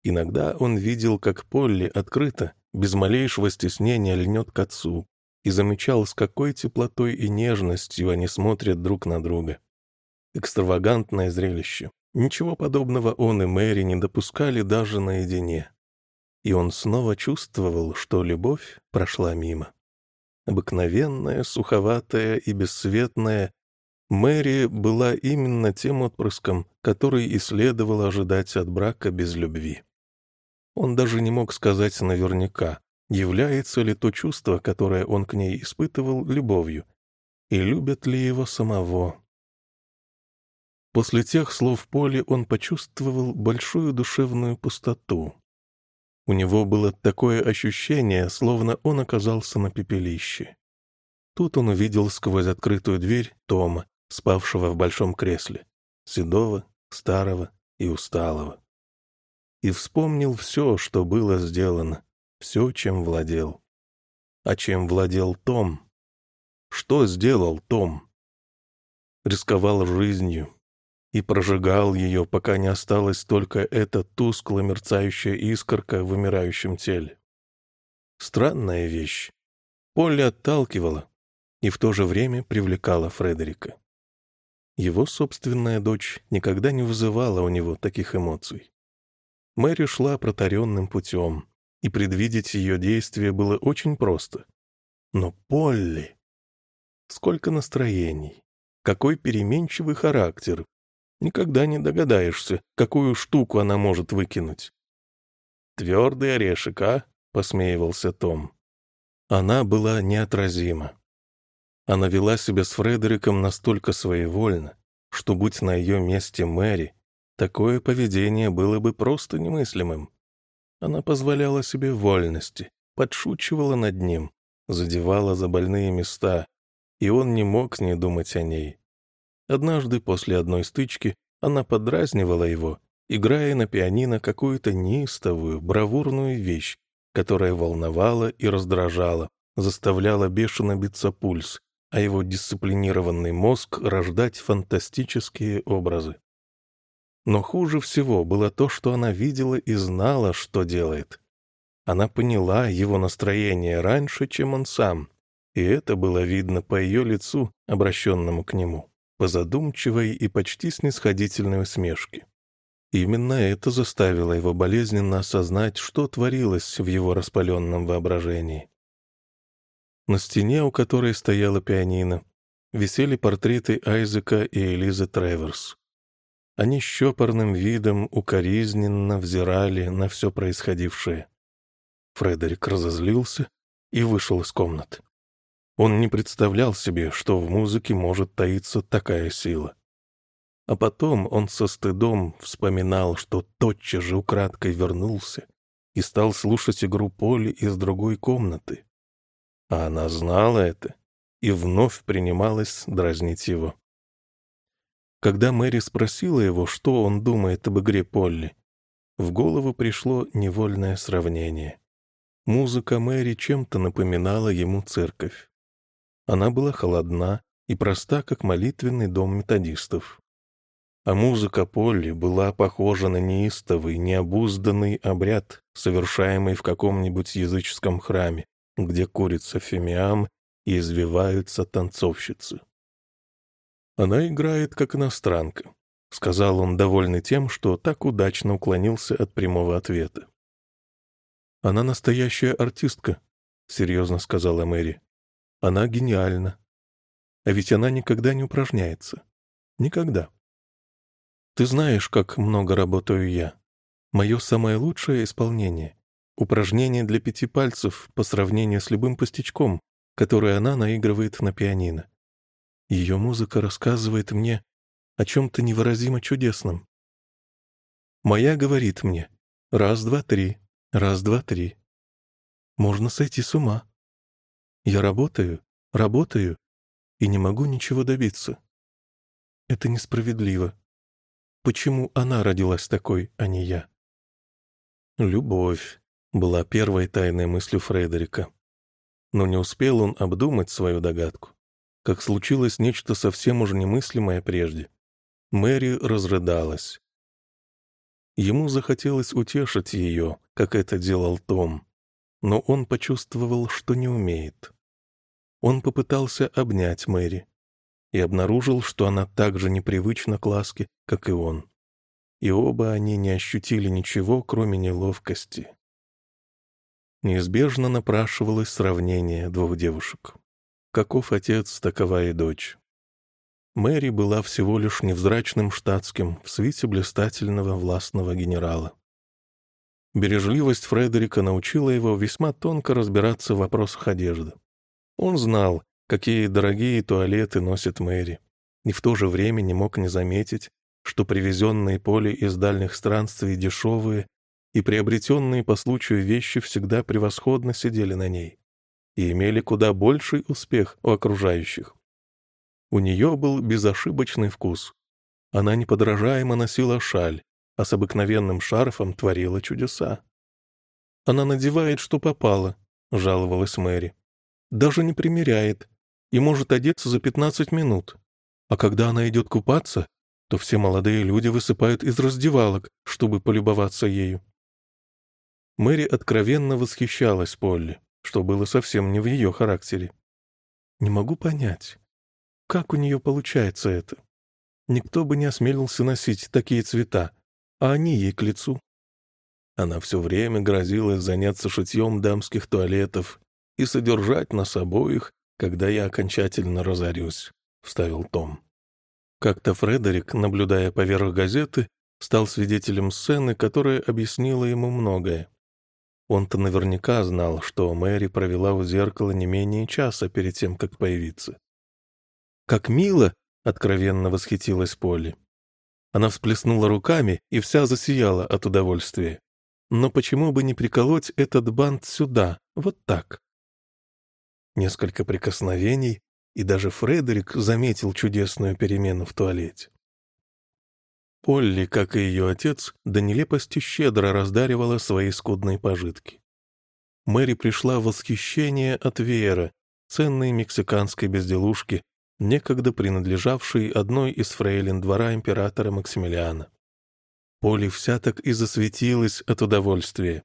Иногда он видел, как Полли открыто, без малейшего стеснения льнет к отцу, и замечал, с какой теплотой и нежностью они смотрят друг на друга. Экстравагантное зрелище. Ничего подобного он и Мэри не допускали даже наедине. И он снова чувствовал, что любовь прошла мимо. Обыкновенная, суховатая и бесцветная, Мэри была именно тем отпрыском, который и следовало ожидать от брака без любви. Он даже не мог сказать наверняка, является ли то чувство, которое он к ней испытывал, любовью, и любят ли его самого. После тех слов Поли он почувствовал большую душевную пустоту. У него было такое ощущение, словно он оказался на пепелище. Тут он увидел сквозь открытую дверь Тома, спавшего в большом кресле, седого, старого и усталого. И вспомнил все, что было сделано, все, чем владел. А чем владел Том? Что сделал Том? Рисковал жизнью и прожигал ее, пока не осталась только эта тускло мерцающая искорка в вымирающем теле. Странная вещь. Поле отталкивала и в то же время привлекала Фредерика. Его собственная дочь никогда не вызывала у него таких эмоций. Мэри шла протаренным путем, и предвидеть ее действия было очень просто. Но Полли... Сколько настроений, какой переменчивый характер. Никогда не догадаешься, какую штуку она может выкинуть. «Твердый орешек, а?» — посмеивался Том. Она была неотразима. Она вела себя с Фредериком настолько своевольно, что, будь на ее месте Мэри, такое поведение было бы просто немыслимым. Она позволяла себе вольности, подшучивала над ним, задевала за больные места и он не мог не думать о ней. Однажды после одной стычки она подразнивала его, играя на пианино какую-то неистовую, бравурную вещь, которая волновала и раздражала, заставляла бешено биться пульс, а его дисциплинированный мозг рождать фантастические образы. Но хуже всего было то, что она видела и знала, что делает. Она поняла его настроение раньше, чем он сам, и это было видно по ее лицу, обращенному к нему, по задумчивой и почти снисходительной усмешке. Именно это заставило его болезненно осознать, что творилось в его распаленном воображении. На стене, у которой стояла пианино, висели портреты Айзека и Элизы Треверс. Они с щепорным видом укоризненно взирали на все происходившее. Фредерик разозлился и вышел из комнаты. Он не представлял себе, что в музыке может таиться такая сила. А потом он со стыдом вспоминал, что тотчас же украдкой вернулся и стал слушать игру Поли из другой комнаты. А она знала это и вновь принималась дразнить его. Когда Мэри спросила его, что он думает об игре Полли, в голову пришло невольное сравнение. Музыка Мэри чем-то напоминала ему церковь. Она была холодна и проста, как молитвенный дом методистов. А музыка Полли была похожа на неистовый, необузданный обряд, совершаемый в каком-нибудь языческом храме, где курится фимиам и извиваются танцовщицы. «Она играет как иностранка», — сказал он, довольный тем, что так удачно уклонился от прямого ответа. «Она настоящая артистка», — серьезно сказала Мэри. «Она гениальна. А ведь она никогда не упражняется. Никогда. Ты знаешь, как много работаю я. Мое самое лучшее исполнение — упражнение для пяти пальцев по сравнению с любым пустячком, который она наигрывает на пианино. Ее музыка рассказывает мне о чем-то невыразимо чудесном. Моя говорит мне «раз, два, три, раз, два, три». Можно сойти с ума. Я работаю, работаю и не могу ничего добиться. Это несправедливо. Почему она родилась такой, а не я? Любовь была первой тайной мыслью Фредерика. Но не успел он обдумать свою догадку, как случилось нечто совсем уже немыслимое прежде. Мэри разрыдалась. Ему захотелось утешить ее, как это делал Том, но он почувствовал, что не умеет. Он попытался обнять Мэри, и обнаружил, что она так же непривычна к ласке, как и он. И оба они не ощутили ничего, кроме неловкости. Неизбежно напрашивалось сравнение двух девушек. Каков отец, такова и дочь. Мэри была всего лишь невзрачным штатским в свите блистательного властного генерала. Бережливость Фредерика научила его весьма тонко разбираться в вопросах одежды. Он знал, какие дорогие туалеты носит Мэри, и в то же время не мог не заметить, что привезенные поле из дальних странствий дешевые и приобретенные по случаю вещи всегда превосходно сидели на ней и имели куда больший успех у окружающих. У нее был безошибочный вкус. Она неподражаемо носила шаль, а с обыкновенным шарфом творила чудеса. «Она надевает, что попало», — жаловалась Мэри. «Даже не примеряет, и может одеться за 15 минут. А когда она идет купаться, то все молодые люди высыпают из раздевалок, чтобы полюбоваться ею. Мэри откровенно восхищалась Полли, что было совсем не в ее характере. Не могу понять, как у нее получается это. Никто бы не осмелился носить такие цвета, а они ей к лицу. Она все время грозилась заняться шитьем дамских туалетов и содержать нас обоих когда я окончательно разорюсь», — вставил Том. Как-то Фредерик, наблюдая поверх газеты, стал свидетелем сцены, которая объяснила ему многое. Он-то наверняка знал, что Мэри провела у зеркала не менее часа перед тем, как появиться. «Как мило!» — откровенно восхитилась Полли. Она всплеснула руками и вся засияла от удовольствия. «Но почему бы не приколоть этот бант сюда, вот так?» Несколько прикосновений, и даже Фредерик заметил чудесную перемену в туалете. Полли, как и ее отец, до нелепости щедро раздаривала свои скудные пожитки. Мэри пришла в восхищение от веера, ценной мексиканской безделушки, некогда принадлежавшей одной из фрейлин двора императора Максимилиана. Полли вся так и засветилась от удовольствия.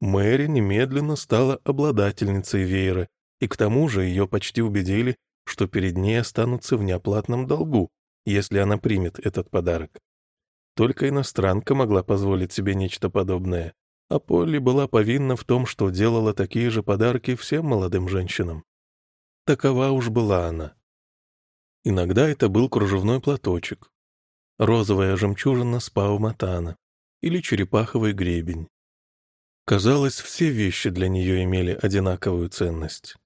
Мэри немедленно стала обладательницей веера, и к тому же ее почти убедили, что перед ней останутся в неоплатном долгу, если она примет этот подарок. Только иностранка могла позволить себе нечто подобное, а Полли была повинна в том, что делала такие же подарки всем молодым женщинам. Такова уж была она. Иногда это был кружевной платочек, розовая жемчужина с пауматана или черепаховый гребень. Казалось, все вещи для нее имели одинаковую ценность.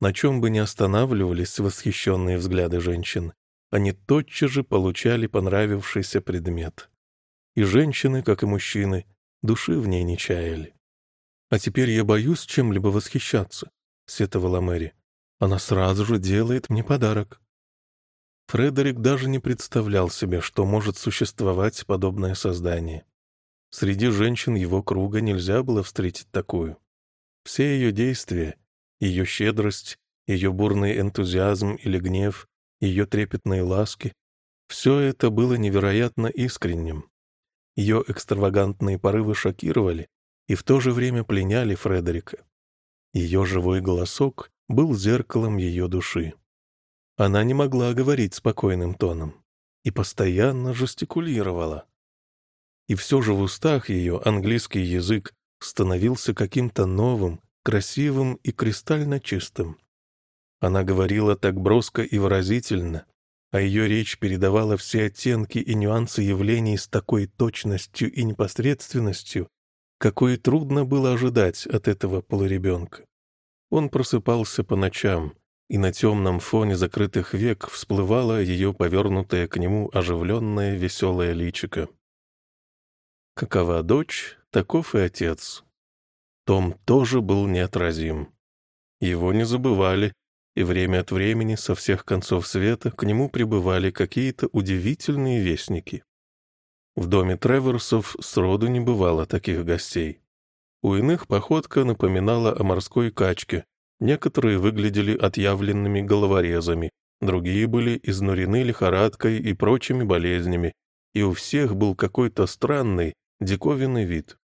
На чем бы ни останавливались восхищенные взгляды женщин, они тотчас же получали понравившийся предмет. И женщины, как и мужчины, души в ней не чаяли. «А теперь я боюсь чем-либо восхищаться», — сетовала Мэри. Она сразу же делает мне подарок. Фредерик даже не представлял себе, что может существовать подобное создание. Среди женщин его круга нельзя было встретить такую. Все ее действия, ее щедрость, ее бурный энтузиазм или гнев, ее трепетные ласки — все это было невероятно искренним. Ее экстравагантные порывы шокировали и в то же время пленяли Фредерика. Ее живой голосок был зеркалом ее души. Она не могла говорить спокойным тоном и постоянно жестикулировала. И все же в устах ее английский язык становился каким-то новым, красивым и кристально чистым. Она говорила так броско и выразительно, а ее речь передавала все оттенки и нюансы явлений с такой точностью и непосредственностью, какой трудно было ожидать от этого полуребенка. Он просыпался по ночам, и на темном фоне закрытых век всплывало ее повернутое к нему оживленное веселое личико. Какова дочь, таков и отец. Том тоже был неотразим. Его не забывали, и время от времени со всех концов света к нему прибывали какие-то удивительные вестники. В доме Треверсов сроду не бывало таких гостей. У иных походка напоминала о морской качке. Некоторые выглядели отъявленными головорезами, другие были изнурены лихорадкой и прочими болезнями, и у всех был какой-то странный, диковинный вид.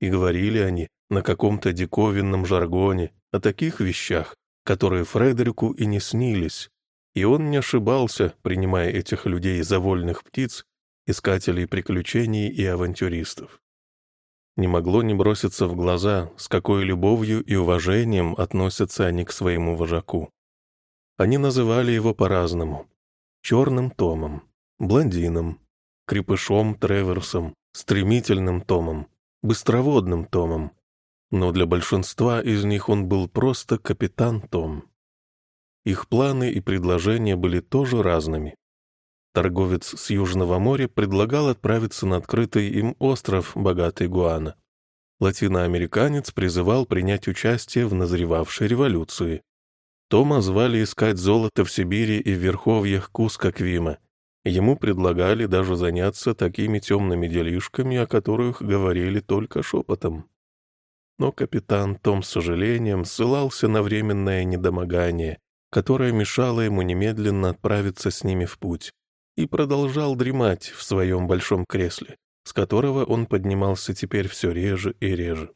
И говорили они на каком-то диковинном жаргоне о таких вещах, которые Фредерику и не снились, и он не ошибался, принимая этих людей за вольных птиц, искателей приключений и авантюристов не могло не броситься в глаза, с какой любовью и уважением относятся они к своему вожаку. Они называли его по-разному. Черным Томом, блондином, крепышом Треверсом, стремительным Томом, быстроводным Томом. Но для большинства из них он был просто капитан Том. Их планы и предложения были тоже разными. Торговец с Южного моря предлагал отправиться на открытый им остров, богатый Гуана. Латиноамериканец призывал принять участие в назревавшей революции. Тома звали искать золото в Сибири и в верховьях Куска-Квима. Ему предлагали даже заняться такими темными делишками, о которых говорили только шепотом. Но капитан Том с сожалением ссылался на временное недомогание, которое мешало ему немедленно отправиться с ними в путь и продолжал дремать в своем большом кресле, с которого он поднимался теперь все реже и реже.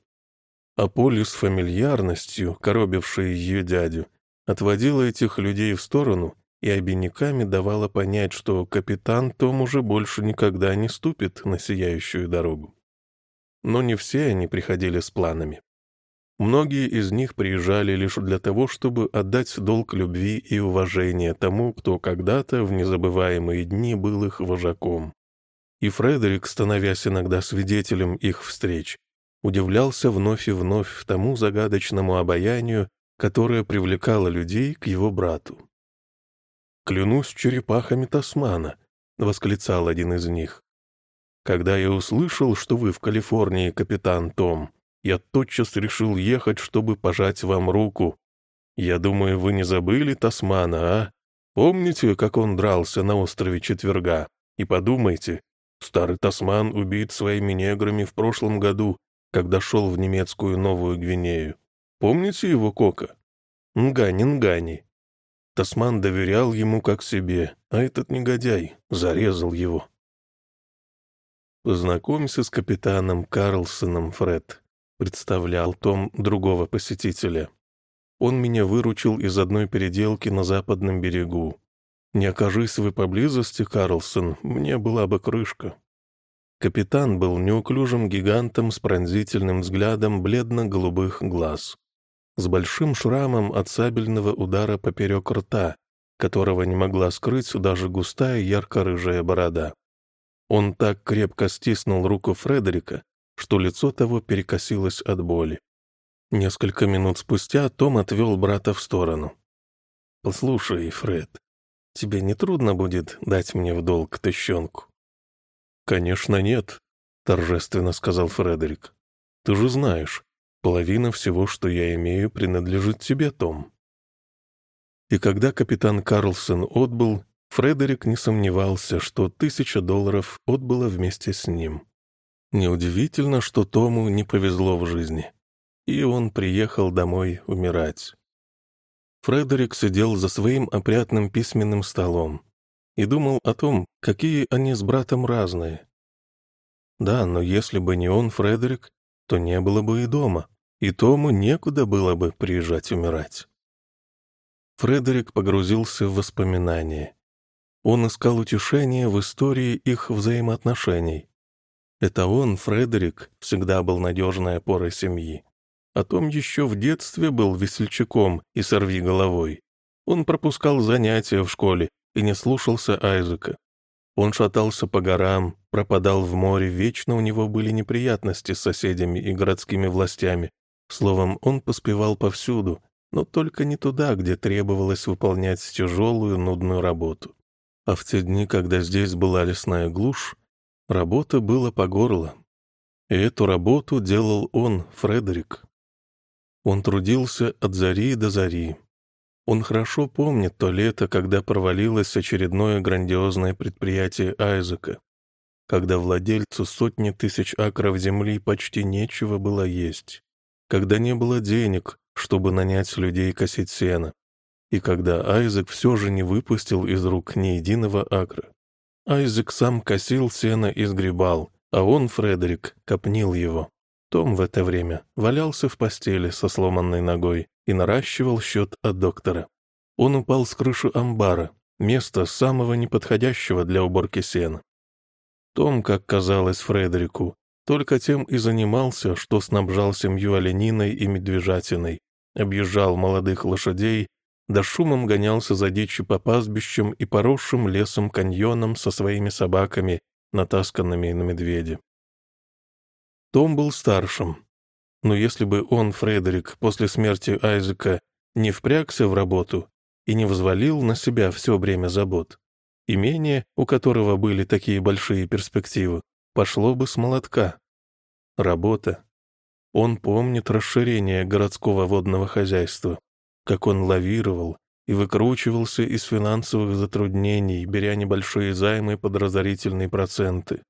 А Полю с фамильярностью, коробившей ее дядю, отводила этих людей в сторону и обиняками давала понять, что капитан Том уже больше никогда не ступит на сияющую дорогу. Но не все они приходили с планами. Многие из них приезжали лишь для того, чтобы отдать долг любви и уважения тому, кто когда-то в незабываемые дни был их вожаком. И Фредерик, становясь иногда свидетелем их встреч, удивлялся вновь и вновь тому загадочному обаянию, которое привлекало людей к его брату. «Клянусь черепахами Тасмана», — восклицал один из них. «Когда я услышал, что вы в Калифорнии, капитан Том, я тотчас решил ехать, чтобы пожать вам руку. Я думаю, вы не забыли Тасмана, а? Помните, как он дрался на острове Четверга? И подумайте, старый Тасман убит своими неграми в прошлом году, когда шел в немецкую Новую Гвинею. Помните его Кока? Нгани, Нгани. Тасман доверял ему как себе, а этот негодяй зарезал его. «Познакомься с капитаном Карлсоном, Фред», — представлял Том другого посетителя. «Он меня выручил из одной переделки на западном берегу. Не окажись вы поблизости, Карлсон, мне была бы крышка». Капитан был неуклюжим гигантом с пронзительным взглядом бледно-голубых глаз с большим шрамом от сабельного удара поперек рта, которого не могла скрыть даже густая ярко-рыжая борода. Он так крепко стиснул руку Фредерика, что лицо того перекосилось от боли. Несколько минут спустя Том отвел брата в сторону. «Послушай, Фред, тебе не трудно будет дать мне в долг тыщенку?» «Конечно нет», — торжественно сказал Фредерик. «Ты же знаешь, Половина всего, что я имею, принадлежит тебе, Том». И когда капитан Карлсон отбыл, Фредерик не сомневался, что тысяча долларов отбыла вместе с ним. Неудивительно, что Тому не повезло в жизни, и он приехал домой умирать. Фредерик сидел за своим опрятным письменным столом и думал о том, какие они с братом разные. Да, но если бы не он, Фредерик, то не было бы и дома и Тому некуда было бы приезжать умирать. Фредерик погрузился в воспоминания. Он искал утешения в истории их взаимоотношений. Это он, Фредерик, всегда был надежной опорой семьи. А Том еще в детстве был весельчаком и сорви головой. Он пропускал занятия в школе и не слушался Айзека. Он шатался по горам, пропадал в море, вечно у него были неприятности с соседями и городскими властями, Словом, он поспевал повсюду, но только не туда, где требовалось выполнять тяжелую, нудную работу. А в те дни, когда здесь была лесная глушь, работа была по горло. И эту работу делал он, Фредерик. Он трудился от зари до зари. Он хорошо помнит то лето, когда провалилось очередное грандиозное предприятие Айзека, когда владельцу сотни тысяч акров земли почти нечего было есть когда не было денег, чтобы нанять людей косить сено, и когда Айзек все же не выпустил из рук ни единого акра. Айзек сам косил сено и сгребал, а он, Фредерик, копнил его. Том в это время валялся в постели со сломанной ногой и наращивал счет от доктора. Он упал с крыши амбара, место самого неподходящего для уборки сена. Том, как казалось Фредерику, только тем и занимался, что снабжал семью олениной и медвежатиной, объезжал молодых лошадей, да шумом гонялся за дичью по пастбищам и поросшим лесом каньоном со своими собаками, натасканными на медведе. Том был старшим, но если бы он, Фредерик, после смерти Айзека не впрягся в работу и не взвалил на себя все бремя забот, имение, у которого были такие большие перспективы, пошло бы с молотка. Работа. Он помнит расширение городского водного хозяйства, как он лавировал и выкручивался из финансовых затруднений, беря небольшие займы под разорительные проценты,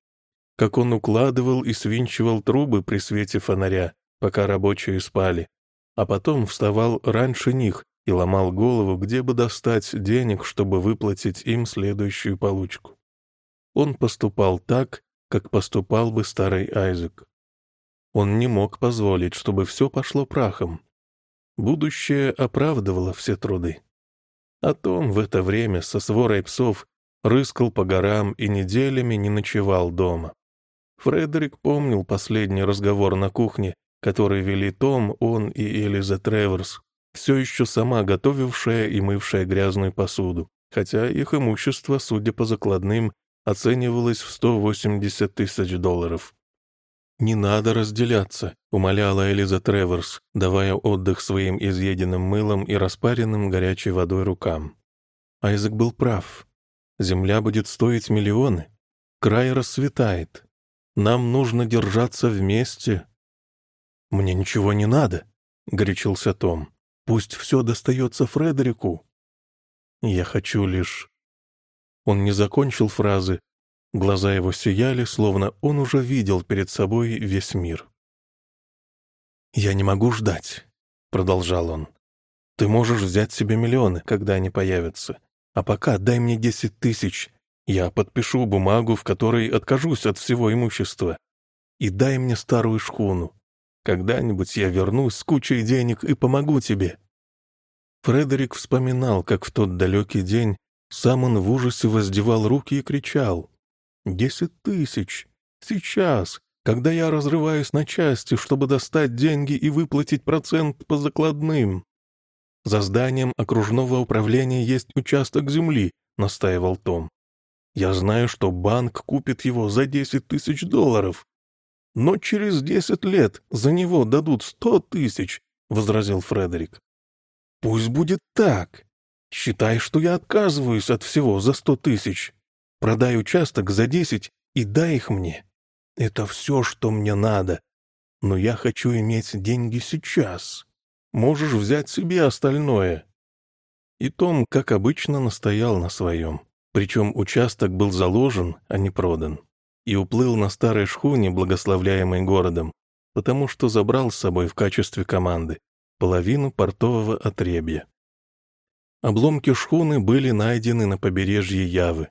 как он укладывал и свинчивал трубы при свете фонаря, пока рабочие спали, а потом вставал раньше них и ломал голову, где бы достать денег, чтобы выплатить им следующую получку. Он поступал так, как поступал бы старый Айзек. Он не мог позволить, чтобы все пошло прахом. Будущее оправдывало все труды. А Том в это время со сворой псов рыскал по горам и неделями не ночевал дома. Фредерик помнил последний разговор на кухне, который вели Том, он и Элиза Треворс, все еще сама готовившая и мывшая грязную посуду, хотя их имущество, судя по закладным, оценивалась в 180 тысяч долларов. «Не надо разделяться», — умоляла Элиза Треворс, давая отдых своим изъеденным мылом и распаренным горячей водой рукам. Айзек был прав. Земля будет стоить миллионы. Край расцветает. Нам нужно держаться вместе. «Мне ничего не надо», — горячился Том. Пусть все достается Фредерику. Я хочу лишь... Он не закончил фразы. Глаза его сияли, словно он уже видел перед собой весь мир. «Я не могу ждать», — продолжал он. «Ты можешь взять себе миллионы, когда они появятся. А пока дай мне десять тысяч. Я подпишу бумагу, в которой откажусь от всего имущества. И дай мне старую шхуну. Когда-нибудь я вернусь с кучей денег и помогу тебе». Фредерик вспоминал, как в тот далекий день сам он в ужасе воздевал руки и кричал. «Десять тысяч! Сейчас! Когда я разрываюсь на части, чтобы достать деньги и выплатить процент по закладным!» «За зданием окружного управления есть участок земли», — настаивал Том. «Я знаю, что банк купит его за десять тысяч долларов. Но через десять лет за него дадут сто тысяч», — возразил Фредерик. «Пусть будет так. Считай, что я отказываюсь от всего за сто тысяч. Продай участок за десять и дай их мне. Это все, что мне надо. Но я хочу иметь деньги сейчас. Можешь взять себе остальное». И Том, как обычно, настоял на своем. Причем участок был заложен, а не продан. И уплыл на старой шхуне, благословляемой городом, потому что забрал с собой в качестве команды половину портового отребья. Обломки шхуны были найдены на побережье Явы.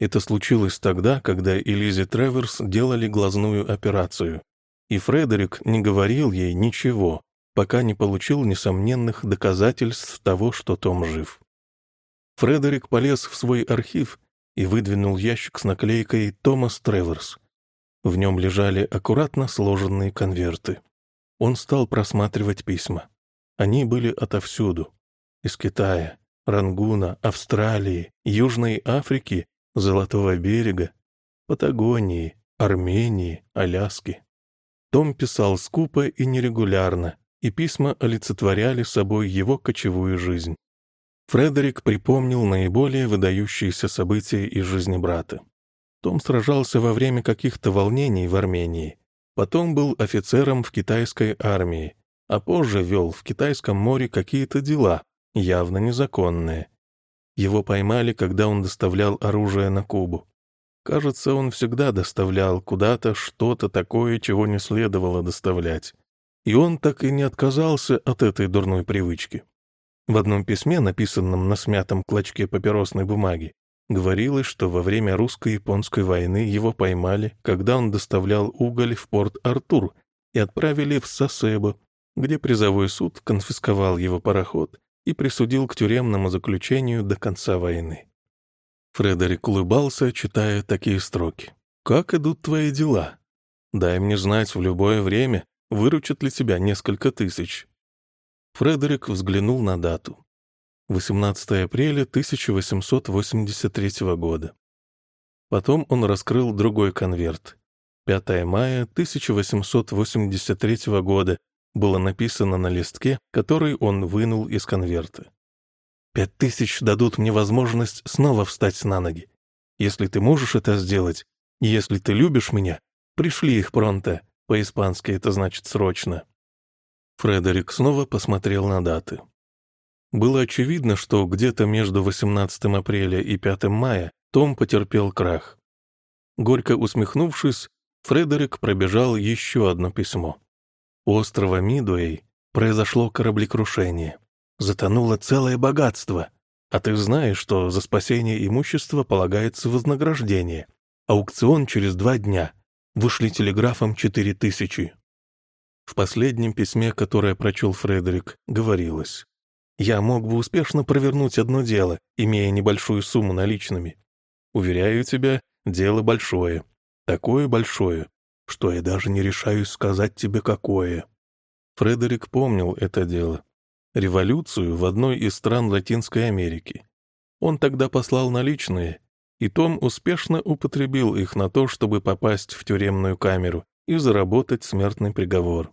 Это случилось тогда, когда Элизе Треверс делали глазную операцию, и Фредерик не говорил ей ничего, пока не получил несомненных доказательств того, что Том жив. Фредерик полез в свой архив и выдвинул ящик с наклейкой «Томас Треверс». В нем лежали аккуратно сложенные конверты. Он стал просматривать письма. Они были отовсюду. Из Китая, Рангуна, Австралии, Южной Африки, Золотого берега, Патагонии, Армении, Аляски. Том писал скупо и нерегулярно, и письма олицетворяли собой его кочевую жизнь. Фредерик припомнил наиболее выдающиеся события из жизни брата. Том сражался во время каких-то волнений в Армении, потом был офицером в китайской армии, а позже вел в Китайском море какие-то дела, явно незаконные. Его поймали, когда он доставлял оружие на Кубу. Кажется, он всегда доставлял куда-то что-то такое, чего не следовало доставлять. И он так и не отказался от этой дурной привычки. В одном письме, написанном на смятом клочке папиросной бумаги, говорилось, что во время русско-японской войны его поймали, когда он доставлял уголь в порт Артур и отправили в Сосебо, где призовой суд конфисковал его пароход и присудил к тюремному заключению до конца войны. Фредерик улыбался, читая такие строки. «Как идут твои дела? Дай мне знать в любое время, выручат ли тебя несколько тысяч». Фредерик взглянул на дату. 18 апреля 1883 года. Потом он раскрыл другой конверт. 5 мая 1883 года было написано на листке, который он вынул из конверта. «Пять тысяч дадут мне возможность снова встать на ноги. Если ты можешь это сделать, если ты любишь меня, пришли их пронто, по-испански это значит срочно». Фредерик снова посмотрел на даты. Было очевидно, что где-то между 18 апреля и 5 мая Том потерпел крах. Горько усмехнувшись, Фредерик пробежал еще одно письмо. Острова Мидуэй произошло кораблекрушение. Затонуло целое богатство. А ты знаешь, что за спасение имущества полагается вознаграждение. Аукцион через два дня. Вышли телеграфом четыре тысячи. В последнем письме, которое прочел Фредерик, говорилось. «Я мог бы успешно провернуть одно дело, имея небольшую сумму наличными. Уверяю тебя, дело большое. Такое большое, что я даже не решаюсь сказать тебе какое». Фредерик помнил это дело. Революцию в одной из стран Латинской Америки. Он тогда послал наличные, и Том успешно употребил их на то, чтобы попасть в тюремную камеру и заработать смертный приговор.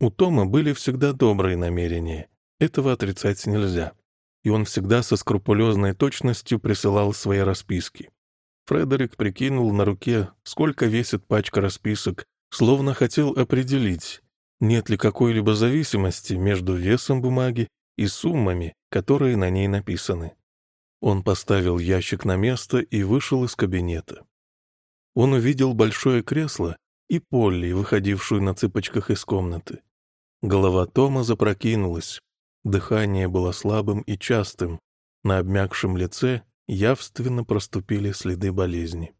У Тома были всегда добрые намерения, этого отрицать нельзя, и он всегда со скрупулезной точностью присылал свои расписки. Фредерик прикинул на руке, сколько весит пачка расписок, словно хотел определить, нет ли какой-либо зависимости между весом бумаги и суммами, которые на ней написаны. Он поставил ящик на место и вышел из кабинета. Он увидел большое кресло и Полли, выходившую на цыпочках из комнаты. Голова Тома запрокинулась, дыхание было слабым и частым, на обмякшем лице явственно проступили следы болезни.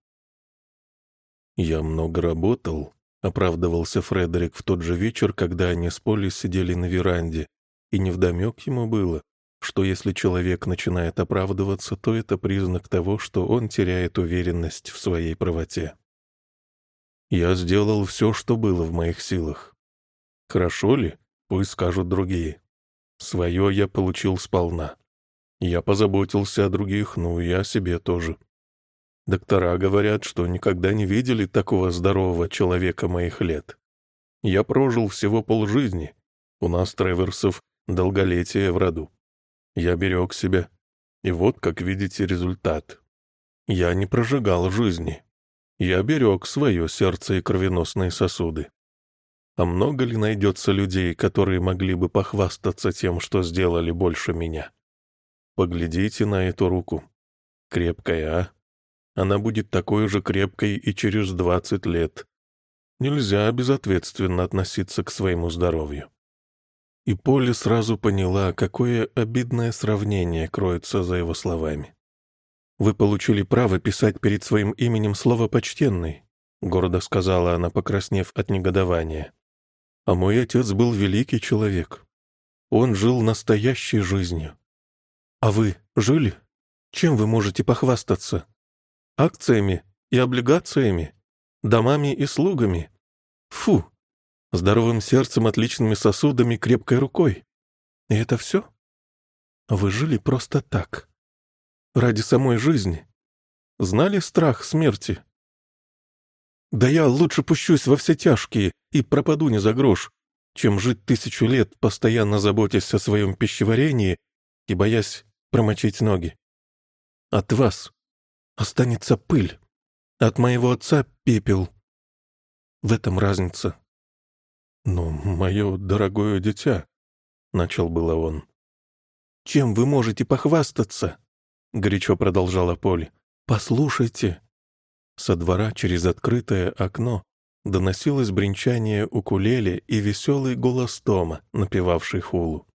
«Я много работал», — оправдывался Фредерик в тот же вечер, когда они с Полли сидели на веранде, и невдомек ему было, что если человек начинает оправдываться, то это признак того, что он теряет уверенность в своей правоте. Я сделал все, что было в моих силах. Хорошо ли? Пусть скажут другие. Свое я получил сполна. Я позаботился о других, ну и о себе тоже. Доктора говорят, что никогда не видели такого здорового человека моих лет. Я прожил всего полжизни. У нас, Треверсов, долголетие в роду. Я берег себя. И вот, как видите, результат. Я не прожигал жизни. Я берег свое сердце и кровеносные сосуды. А много ли найдется людей, которые могли бы похвастаться тем, что сделали больше меня? Поглядите на эту руку. Крепкая, а? Она будет такой же крепкой и через двадцать лет. Нельзя безответственно относиться к своему здоровью. И Поле сразу поняла, какое обидное сравнение кроется за его словами. «Вы получили право писать перед своим именем слово «почтенный», — гордо сказала она, покраснев от негодования. «А мой отец был великий человек. Он жил настоящей жизнью. А вы жили? Чем вы можете похвастаться? Акциями и облигациями? Домами и слугами? Фу! здоровым сердцем, отличными сосудами, крепкой рукой. И это все? Вы жили просто так. Ради самой жизни. Знали страх смерти? Да я лучше пущусь во все тяжкие и пропаду не за грош, чем жить тысячу лет, постоянно заботясь о своем пищеварении и боясь промочить ноги. От вас останется пыль, от моего отца пепел. В этом разница. «Ну, мое дорогое дитя», — начал было он. «Чем вы можете похвастаться?» — горячо продолжала Поле. «Послушайте». Со двора через открытое окно доносилось бренчание укулеле и веселый голос Тома, напевавший хулу.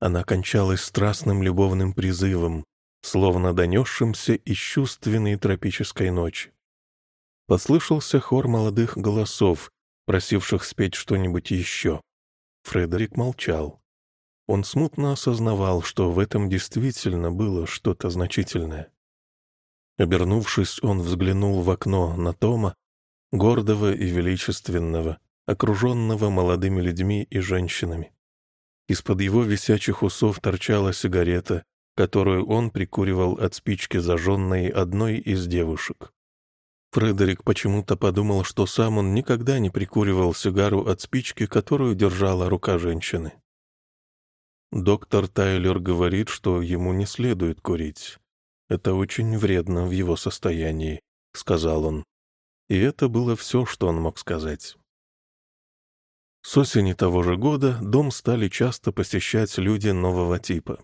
Она кончалась страстным любовным призывом, словно донесшимся из чувственной тропической ночи. Послышался хор молодых голосов, просивших спеть что-нибудь еще. Фредерик молчал. Он смутно осознавал, что в этом действительно было что-то значительное. Обернувшись, он взглянул в окно на Тома, гордого и величественного, окруженного молодыми людьми и женщинами. Из-под его висячих усов торчала сигарета, которую он прикуривал от спички, зажженной одной из девушек. Фредерик почему-то подумал, что сам он никогда не прикуривал сигару от спички, которую держала рука женщины. Доктор Тайлер говорит, что ему не следует курить. Это очень вредно в его состоянии, — сказал он. И это было все, что он мог сказать. С осени того же года дом стали часто посещать люди нового типа.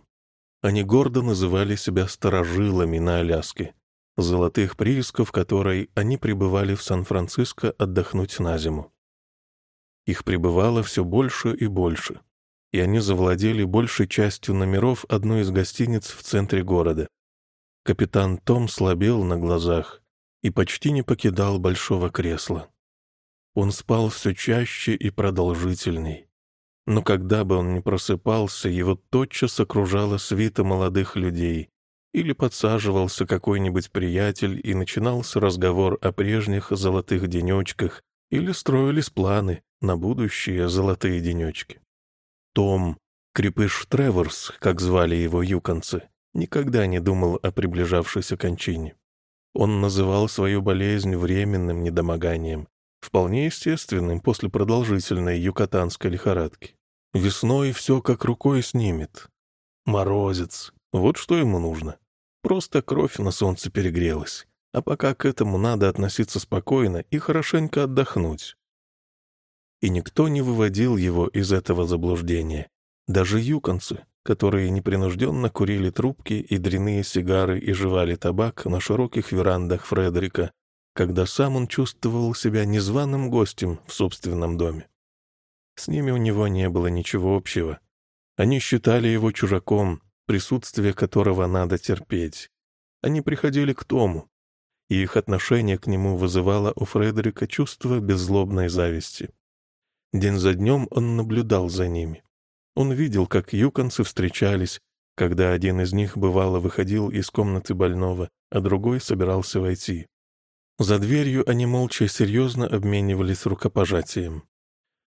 Они гордо называли себя старожилами на Аляске золотых приисков которой они прибывали в Сан-Франциско отдохнуть на зиму. Их прибывало все больше и больше, и они завладели большей частью номеров одной из гостиниц в центре города. Капитан Том слабел на глазах и почти не покидал большого кресла. Он спал все чаще и продолжительней. Но когда бы он ни просыпался, его тотчас окружала свита молодых людей, или подсаживался какой-нибудь приятель и начинался разговор о прежних золотых денечках, или строились планы на будущие золотые денечки. Том, крепыш Треворс, как звали его юконцы, никогда не думал о приближавшейся кончине. Он называл свою болезнь временным недомоганием, вполне естественным после продолжительной юкатанской лихорадки. Весной все как рукой снимет. Морозец. Вот что ему нужно. Просто кровь на солнце перегрелась. А пока к этому надо относиться спокойно и хорошенько отдохнуть. и никто не выводил его из этого заблуждения. Даже юконцы, которые непринужденно курили трубки и дряные сигары и жевали табак на широких верандах Фредерика, когда сам он чувствовал себя незваным гостем в собственном доме. С ними у него не было ничего общего. Они считали его чужаком, присутствие которого надо терпеть. Они приходили к Тому, и их отношение к нему вызывало у Фредерика чувство беззлобной зависти. День за днем он наблюдал за ними. Он видел, как юконцы встречались, когда один из них бывало выходил из комнаты больного, а другой собирался войти. За дверью они молча и серьезно обменивались рукопожатием.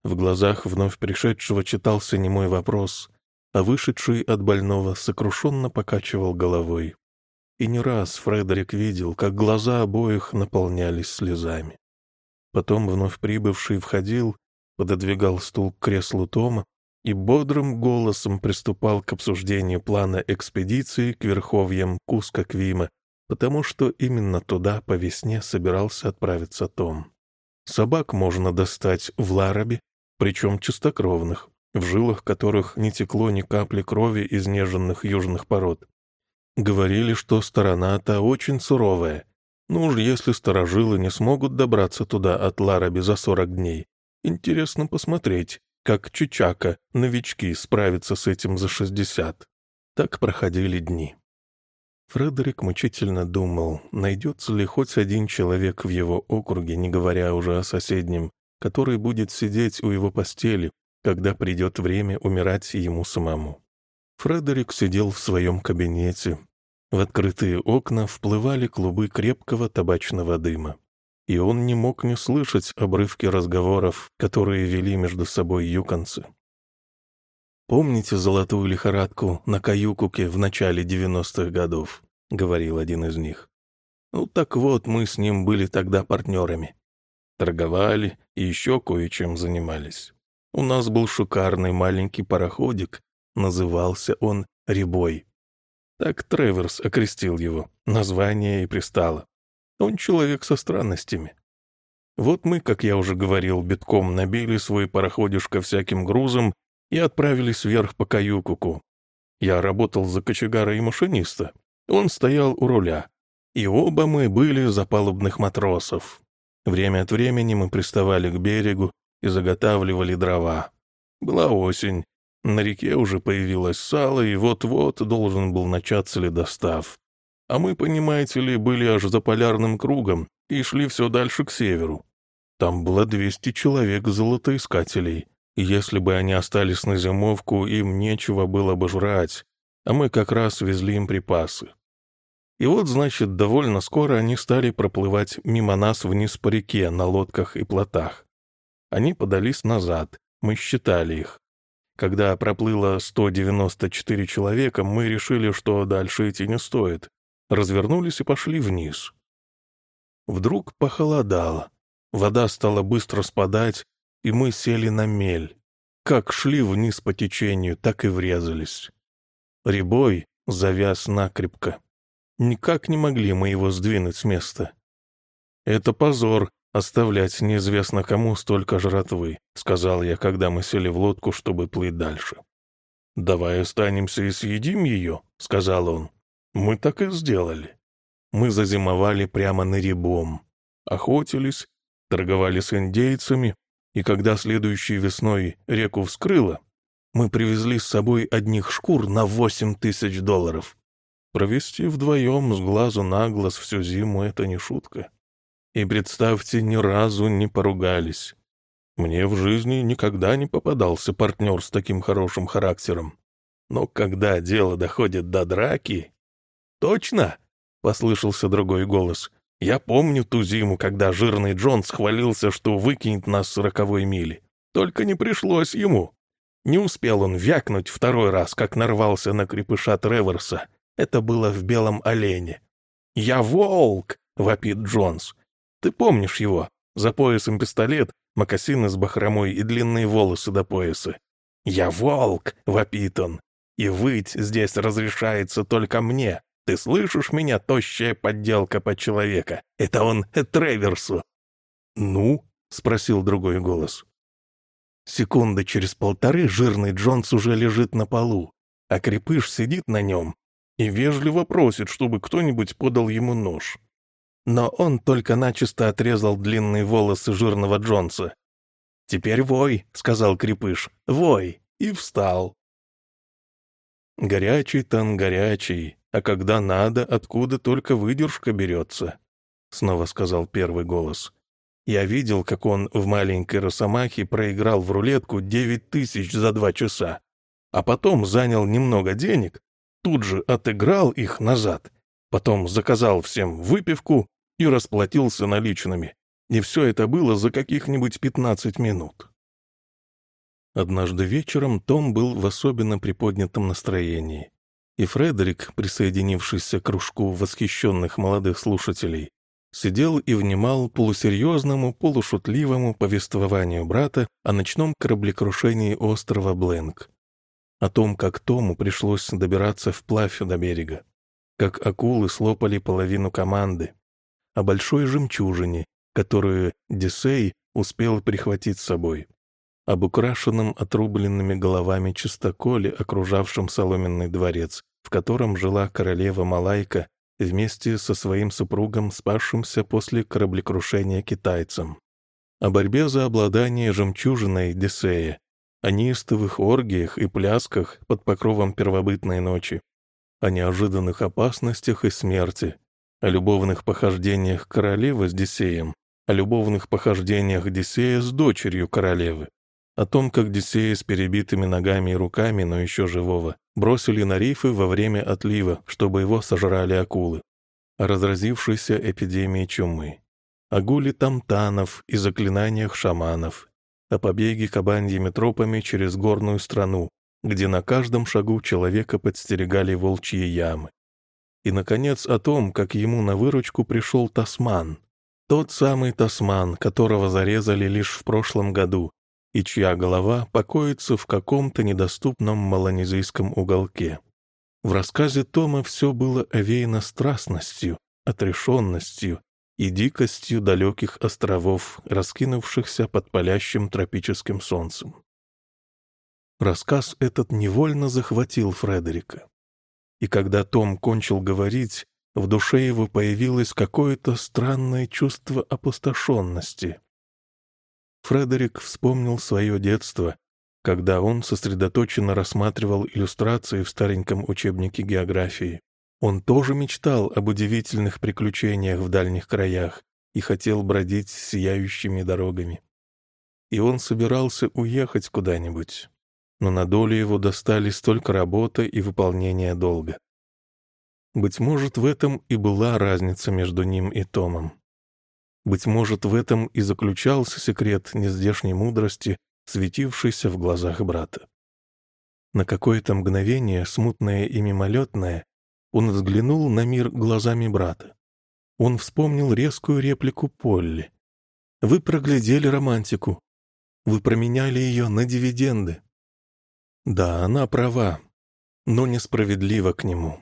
В глазах вновь пришедшего читался немой вопрос, а вышедший от больного сокрушенно покачивал головой. И не раз Фредерик видел, как глаза обоих наполнялись слезами. Потом вновь прибывший входил, пододвигал стул к креслу Тома и бодрым голосом приступал к обсуждению плана экспедиции к верховьям Куска-Квима, потому что именно туда по весне собирался отправиться Том. Собак можно достать в Ларабе, причем чистокровных, в жилах которых не текло ни капли крови из неженных южных пород. Говорили, что сторона-то очень суровая. Ну уж если сторожилы не смогут добраться туда от Лараби за сорок дней, интересно посмотреть, как Чичака, новички, справятся с этим за шестьдесят. Так проходили дни. Фредерик мучительно думал, найдется ли хоть один человек в его округе, не говоря уже о соседнем, который будет сидеть у его постели, когда придет время умирать ему самому. Фредерик сидел в своем кабинете. В открытые окна вплывали клубы крепкого табачного дыма. И он не мог не слышать обрывки разговоров, которые вели между собой юконцы. «Помните золотую лихорадку на Каюкуке в начале девяностых годов?» — говорил один из них. «Ну так вот, мы с ним были тогда партнерами торговали и еще кое-чем занимались. У нас был шикарный маленький пароходик, назывался он «Рябой». Так Треверс окрестил его, название и пристало. Он человек со странностями. Вот мы, как я уже говорил, битком набили свой пароходишко всяким грузом и отправились вверх по Каюкуку. Я работал за кочегара и машиниста. Он стоял у руля. И оба мы были за палубных матросов. Время от времени мы приставали к берегу и заготавливали дрова. Была осень, на реке уже появилось сало, и вот-вот должен был начаться ледостав. А мы, понимаете ли, были аж за полярным кругом и шли все дальше к северу. Там было 200 человек золотоискателей, если бы они остались на зимовку, им нечего было бы жрать, а мы как раз везли им припасы. И вот, значит, довольно скоро они стали проплывать мимо нас вниз по реке на лодках и плотах. Они подались назад, мы считали их. Когда проплыло 194 человека, мы решили, что дальше идти не стоит. Развернулись и пошли вниз. Вдруг похолодало. Вода стала быстро спадать, и мы сели на мель. Как шли вниз по течению, так и врезались. Рябой завяз накрепко. Никак не могли мы его сдвинуть с места. «Это позор, оставлять неизвестно кому столько жратвы», сказал я, когда мы сели в лодку, чтобы плыть дальше. «Давай останемся и съедим ее», — сказал он. Мы так и сделали. Мы зазимовали прямо на рябом, охотились, торговали с индейцами, и когда следующей весной реку вскрыло, мы привезли с собой одних шкур на восемь тысяч долларов. Провести вдвоем с глазу на глаз всю зиму — это не шутка. И представьте, ни разу не поругались. Мне в жизни никогда не попадался партнер с таким хорошим характером. Но когда дело доходит до драки... «Точно!» — послышался другой голос. «Я помню ту зиму, когда жирный Джонс хвалился, что выкинет нас с роковой мили. Только не пришлось ему. Не успел он вякнуть второй раз, как нарвался на крепыша Треворса, это было в белом олене. «Я волк!» — вопит Джонс. «Ты помнишь его? За поясом пистолет, мокасины с бахромой и длинные волосы до пояса. «Я волк!» — вопит он. «И выть здесь разрешается только мне. Ты слышишь меня, тощая подделка под человека? Это он Треверсу!» «Ну?» — спросил другой голос. Секунды через полторы жирный Джонс уже лежит на полу, а крепыш сидит на нем и вежливо просит, чтобы кто-нибудь подал ему нож. Но он только начисто отрезал длинные волосы жирного Джонса. «Теперь вой», — сказал крепыш, — «вой», и встал. Горячий тан горячий, а когда надо, откуда только выдержка берется, — снова сказал первый голос. Я видел, как он в маленькой росомахе проиграл в рулетку девять тысяч за два часа, а потом занял немного денег, тут же отыграл их назад, потом заказал всем выпивку и расплатился наличными. И все это было за каких-нибудь пятнадцать минут. Однажды вечером Том был в особенно приподнятом настроении, и Фредерик, присоединившийся к кружку восхищенных молодых слушателей, сидел и внимал полусерьезному, полушутливому повествованию брата о ночном кораблекрушении острова Бленк, о том, как Тому пришлось добираться вплавь до берега, как акулы слопали половину команды, о большой жемчужине, которую Дисей успел прихватить с собой, об украшенном отрубленными головами чистоколе, окружавшем соломенный дворец, в котором жила королева Малайка вместе со своим супругом, спасшимся после кораблекрушения китайцам. О борьбе за обладание жемчужиной Десея, о неистовых оргиях и плясках под покровом первобытной ночи, о неожиданных опасностях и смерти, о любовных похождениях королевы с Десеем, о любовных похождениях Десея с дочерью королевы, о том, как Десея с перебитыми ногами и руками, но еще живого, бросили на рифы во время отлива, чтобы его сожрали акулы, о разразившейся эпидемии чумы, о гуле тамтанов и заклинаниях шаманов, о побеге кабаньими тропами через горную страну, где на каждом шагу человека подстерегали волчьи ямы. И, наконец, о том, как ему на выручку пришел Тасман, тот самый Тасман, которого зарезали лишь в прошлом году, и чья голова покоится в каком-то недоступном малонезийском уголке. В рассказе Тома все было овеяно страстностью, отрешенностью и дикостью далеких островов, раскинувшихся под палящим тропическим солнцем. Рассказ этот невольно захватил Фредерика. И когда Том кончил говорить, в душе его появилось какое-то странное чувство опустошенности — Фредерик вспомнил свое детство, когда он сосредоточенно рассматривал иллюстрации в стареньком учебнике географии. Он тоже мечтал об удивительных приключениях в дальних краях и хотел бродить сияющими дорогами. И он собирался уехать куда-нибудь, но на долю его достались только работа и выполнение долга. Быть может, в этом и была разница между ним и Томом. Быть может, в этом и заключался секрет нездешней мудрости, светившийся в глазах брата. На какое-то мгновение, смутное и мимолетное, он взглянул на мир глазами брата. Он вспомнил резкую реплику Полли. «Вы проглядели романтику. Вы променяли ее на дивиденды». Да, она права, но несправедливо к нему.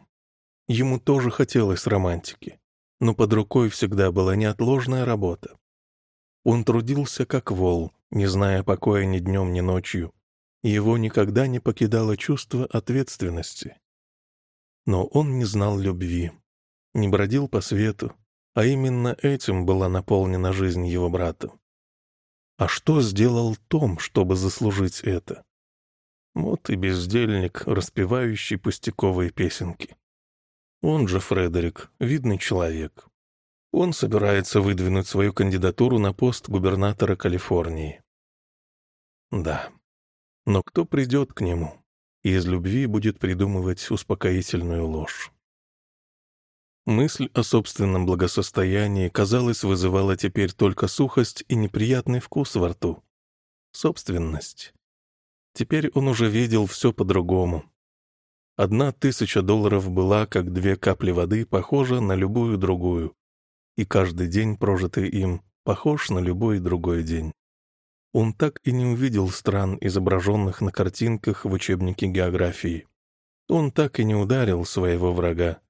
Ему тоже хотелось романтики но под рукой всегда была неотложная работа. Он трудился как вол, не зная покоя ни днем, ни ночью, и его никогда не покидало чувство ответственности. Но он не знал любви, не бродил по свету, а именно этим была наполнена жизнь его брата. А что сделал Том, чтобы заслужить это? Вот и бездельник, распевающий пустяковые песенки. Он же Фредерик, видный человек. Он собирается выдвинуть свою кандидатуру на пост губернатора Калифорнии. Да. Но кто придет к нему и из любви будет придумывать успокоительную ложь? Мысль о собственном благосостоянии, казалось, вызывала теперь только сухость и неприятный вкус во рту. Собственность. Теперь он уже видел все по-другому. Одна тысяча долларов была, как две капли воды, похожа на любую другую. И каждый день, прожитый им, похож на любой другой день. Он так и не увидел стран, изображенных на картинках в учебнике географии. Он так и не ударил своего врага.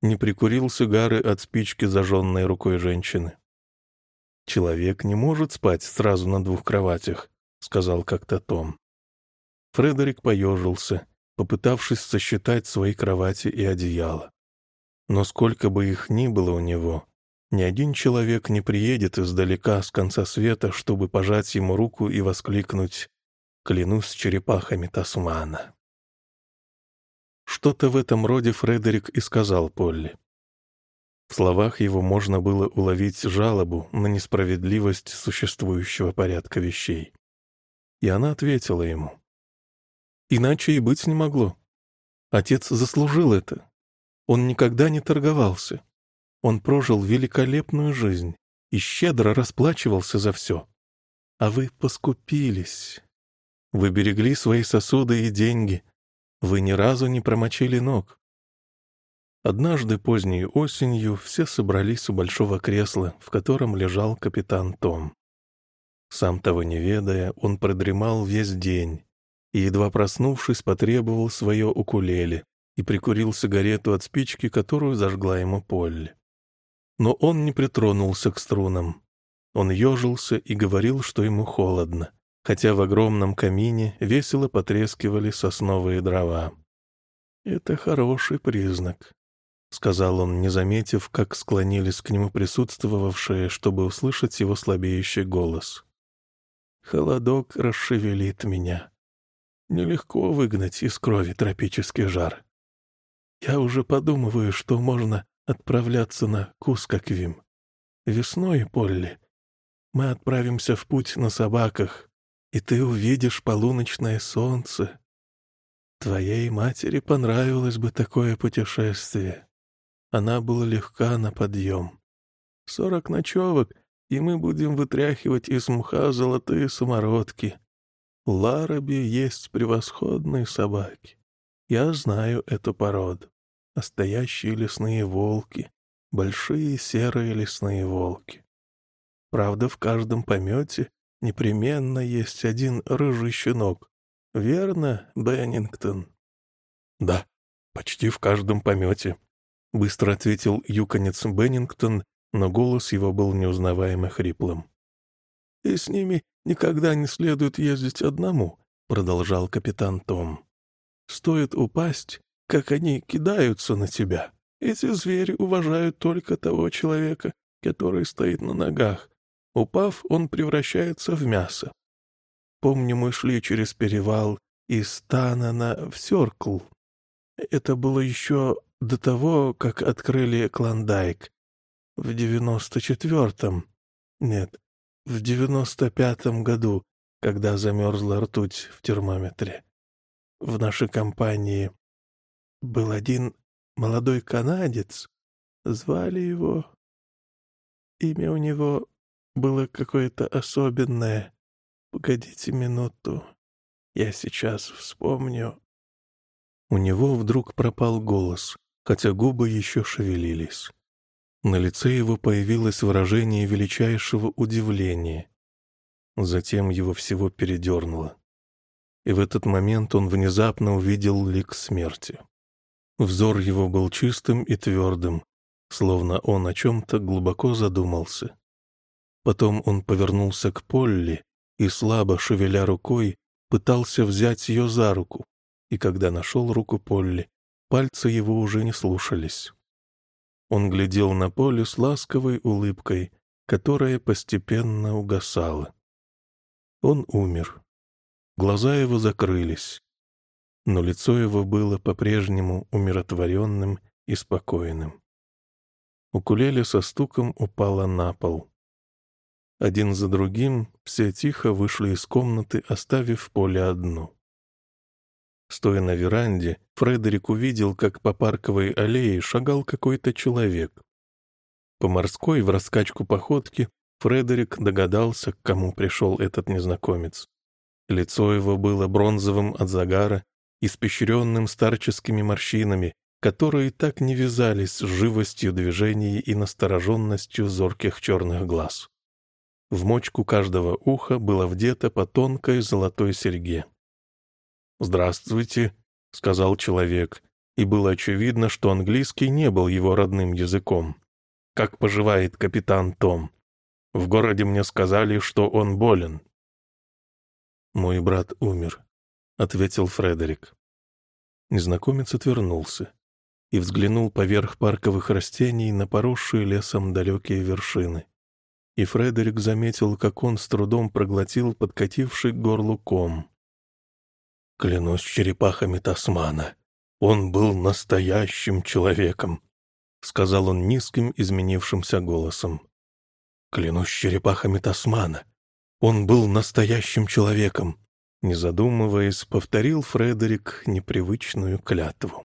Не прикурил сигары от спички, зажженной рукой женщины. Человек не может спать сразу на двух кроватях, сказал как-то Том. Фредерик поежился, попытавшись сосчитать свои кровати и одеяло. Но сколько бы их ни было у него, ни один человек не приедет издалека с конца света, чтобы пожать ему руку и воскликнуть «Клянусь черепахами Тасмана». Что-то в этом роде Фредерик и сказал Полли. В словах его можно было уловить жалобу на несправедливость существующего порядка вещей. И она ответила ему. Иначе и быть не могло. Отец заслужил это. Он никогда не торговался. Он прожил великолепную жизнь и щедро расплачивался за все. А вы поскупились. Вы берегли свои сосуды и деньги. Вы ни разу не промочили ног. Однажды поздней осенью все собрались у большого кресла, в котором лежал капитан Том. Сам того не ведая, он продремал весь день, и, едва проснувшись, потребовал свое укулеле и прикурил сигарету от спички, которую зажгла ему Полли. Но он не притронулся к струнам. Он ежился и говорил, что ему холодно, хотя в огромном камине весело потрескивали сосновые дрова. «Это хороший признак», — сказал он, не заметив, как склонились к нему присутствовавшие, чтобы услышать его слабеющий голос. «Холодок расшевелит меня. Нелегко выгнать из крови тропический жар. Я уже подумываю, что можно отправляться на Кускаквим. Весной, Полли, мы отправимся в путь на собаках, и ты увидишь полуночное солнце. Твоей матери понравилось бы такое путешествие. Она была легка на подъем. Сорок ночевок, и мы будем вытряхивать из мха золотые самородки. Лараби есть превосходные собаки. Я знаю эту породу. Настоящие лесные волки. Большие серые лесные волки. Правда, в каждом помете непременно есть один рыжий щенок. Верно, Беннингтон? Да, почти в каждом помете. Быстро ответил юконец Беннингтон, но голос его был неузнаваемо хриплым. И с ними никогда не следует ездить одному», — продолжал капитан Том. «Стоит упасть, как они кидаются на тебя. Эти звери уважают только того человека, который стоит на ногах. Упав, он превращается в мясо. Помню, мы шли через перевал из Танана в Сёркл. Это было еще до того, как открыли Клондайк. В девяносто четвертом. Нет, в девяносто пятом году, когда замерзла ртуть в термометре. В нашей компании был один молодой канадец. Звали его... Имя у него было какое-то особенное. Погодите минуту. Я сейчас вспомню. У него вдруг пропал голос, хотя губы еще шевелились. На лице его появилось выражение величайшего удивления. Затем его всего передернуло. И в этот момент он внезапно увидел лик смерти. Взор его был чистым и твердым, словно он о чем-то глубоко задумался. Потом он повернулся к Полли и, слабо шевеля рукой, пытался взять ее за руку, и когда нашел руку Полли, пальцы его уже не слушались. Он глядел на поле с ласковой улыбкой, которая постепенно угасала. Он умер. Глаза его закрылись, но лицо его было по-прежнему умиротворенным и спокойным. Укулеле со стуком упала на пол. Один за другим все тихо вышли из комнаты, оставив поле одну. Стоя на веранде, Фредерик увидел, как по парковой аллее шагал какой-то человек. По морской в раскачку походки Фредерик догадался, к кому пришел этот незнакомец. Лицо его было бронзовым от загара, испещренным старческими морщинами, которые так не вязались с живостью движений и настороженностью зорких черных глаз. В мочку каждого уха было вдето по тонкой золотой серьге. «Здравствуйте», — сказал человек, и было очевидно, что английский не был его родным языком. «Как поживает капитан Том? В городе мне сказали, что он болен». «Мой брат умер», — ответил Фредерик. Незнакомец отвернулся и взглянул поверх парковых растений на поросшие лесом далекие вершины. И Фредерик заметил, как он с трудом проглотил подкативший горлу ком. «Клянусь черепахами Тасмана, он был настоящим человеком», — сказал он низким изменившимся голосом. «Клянусь черепахами Тасмана, он был настоящим человеком», — не задумываясь, повторил Фредерик непривычную клятву.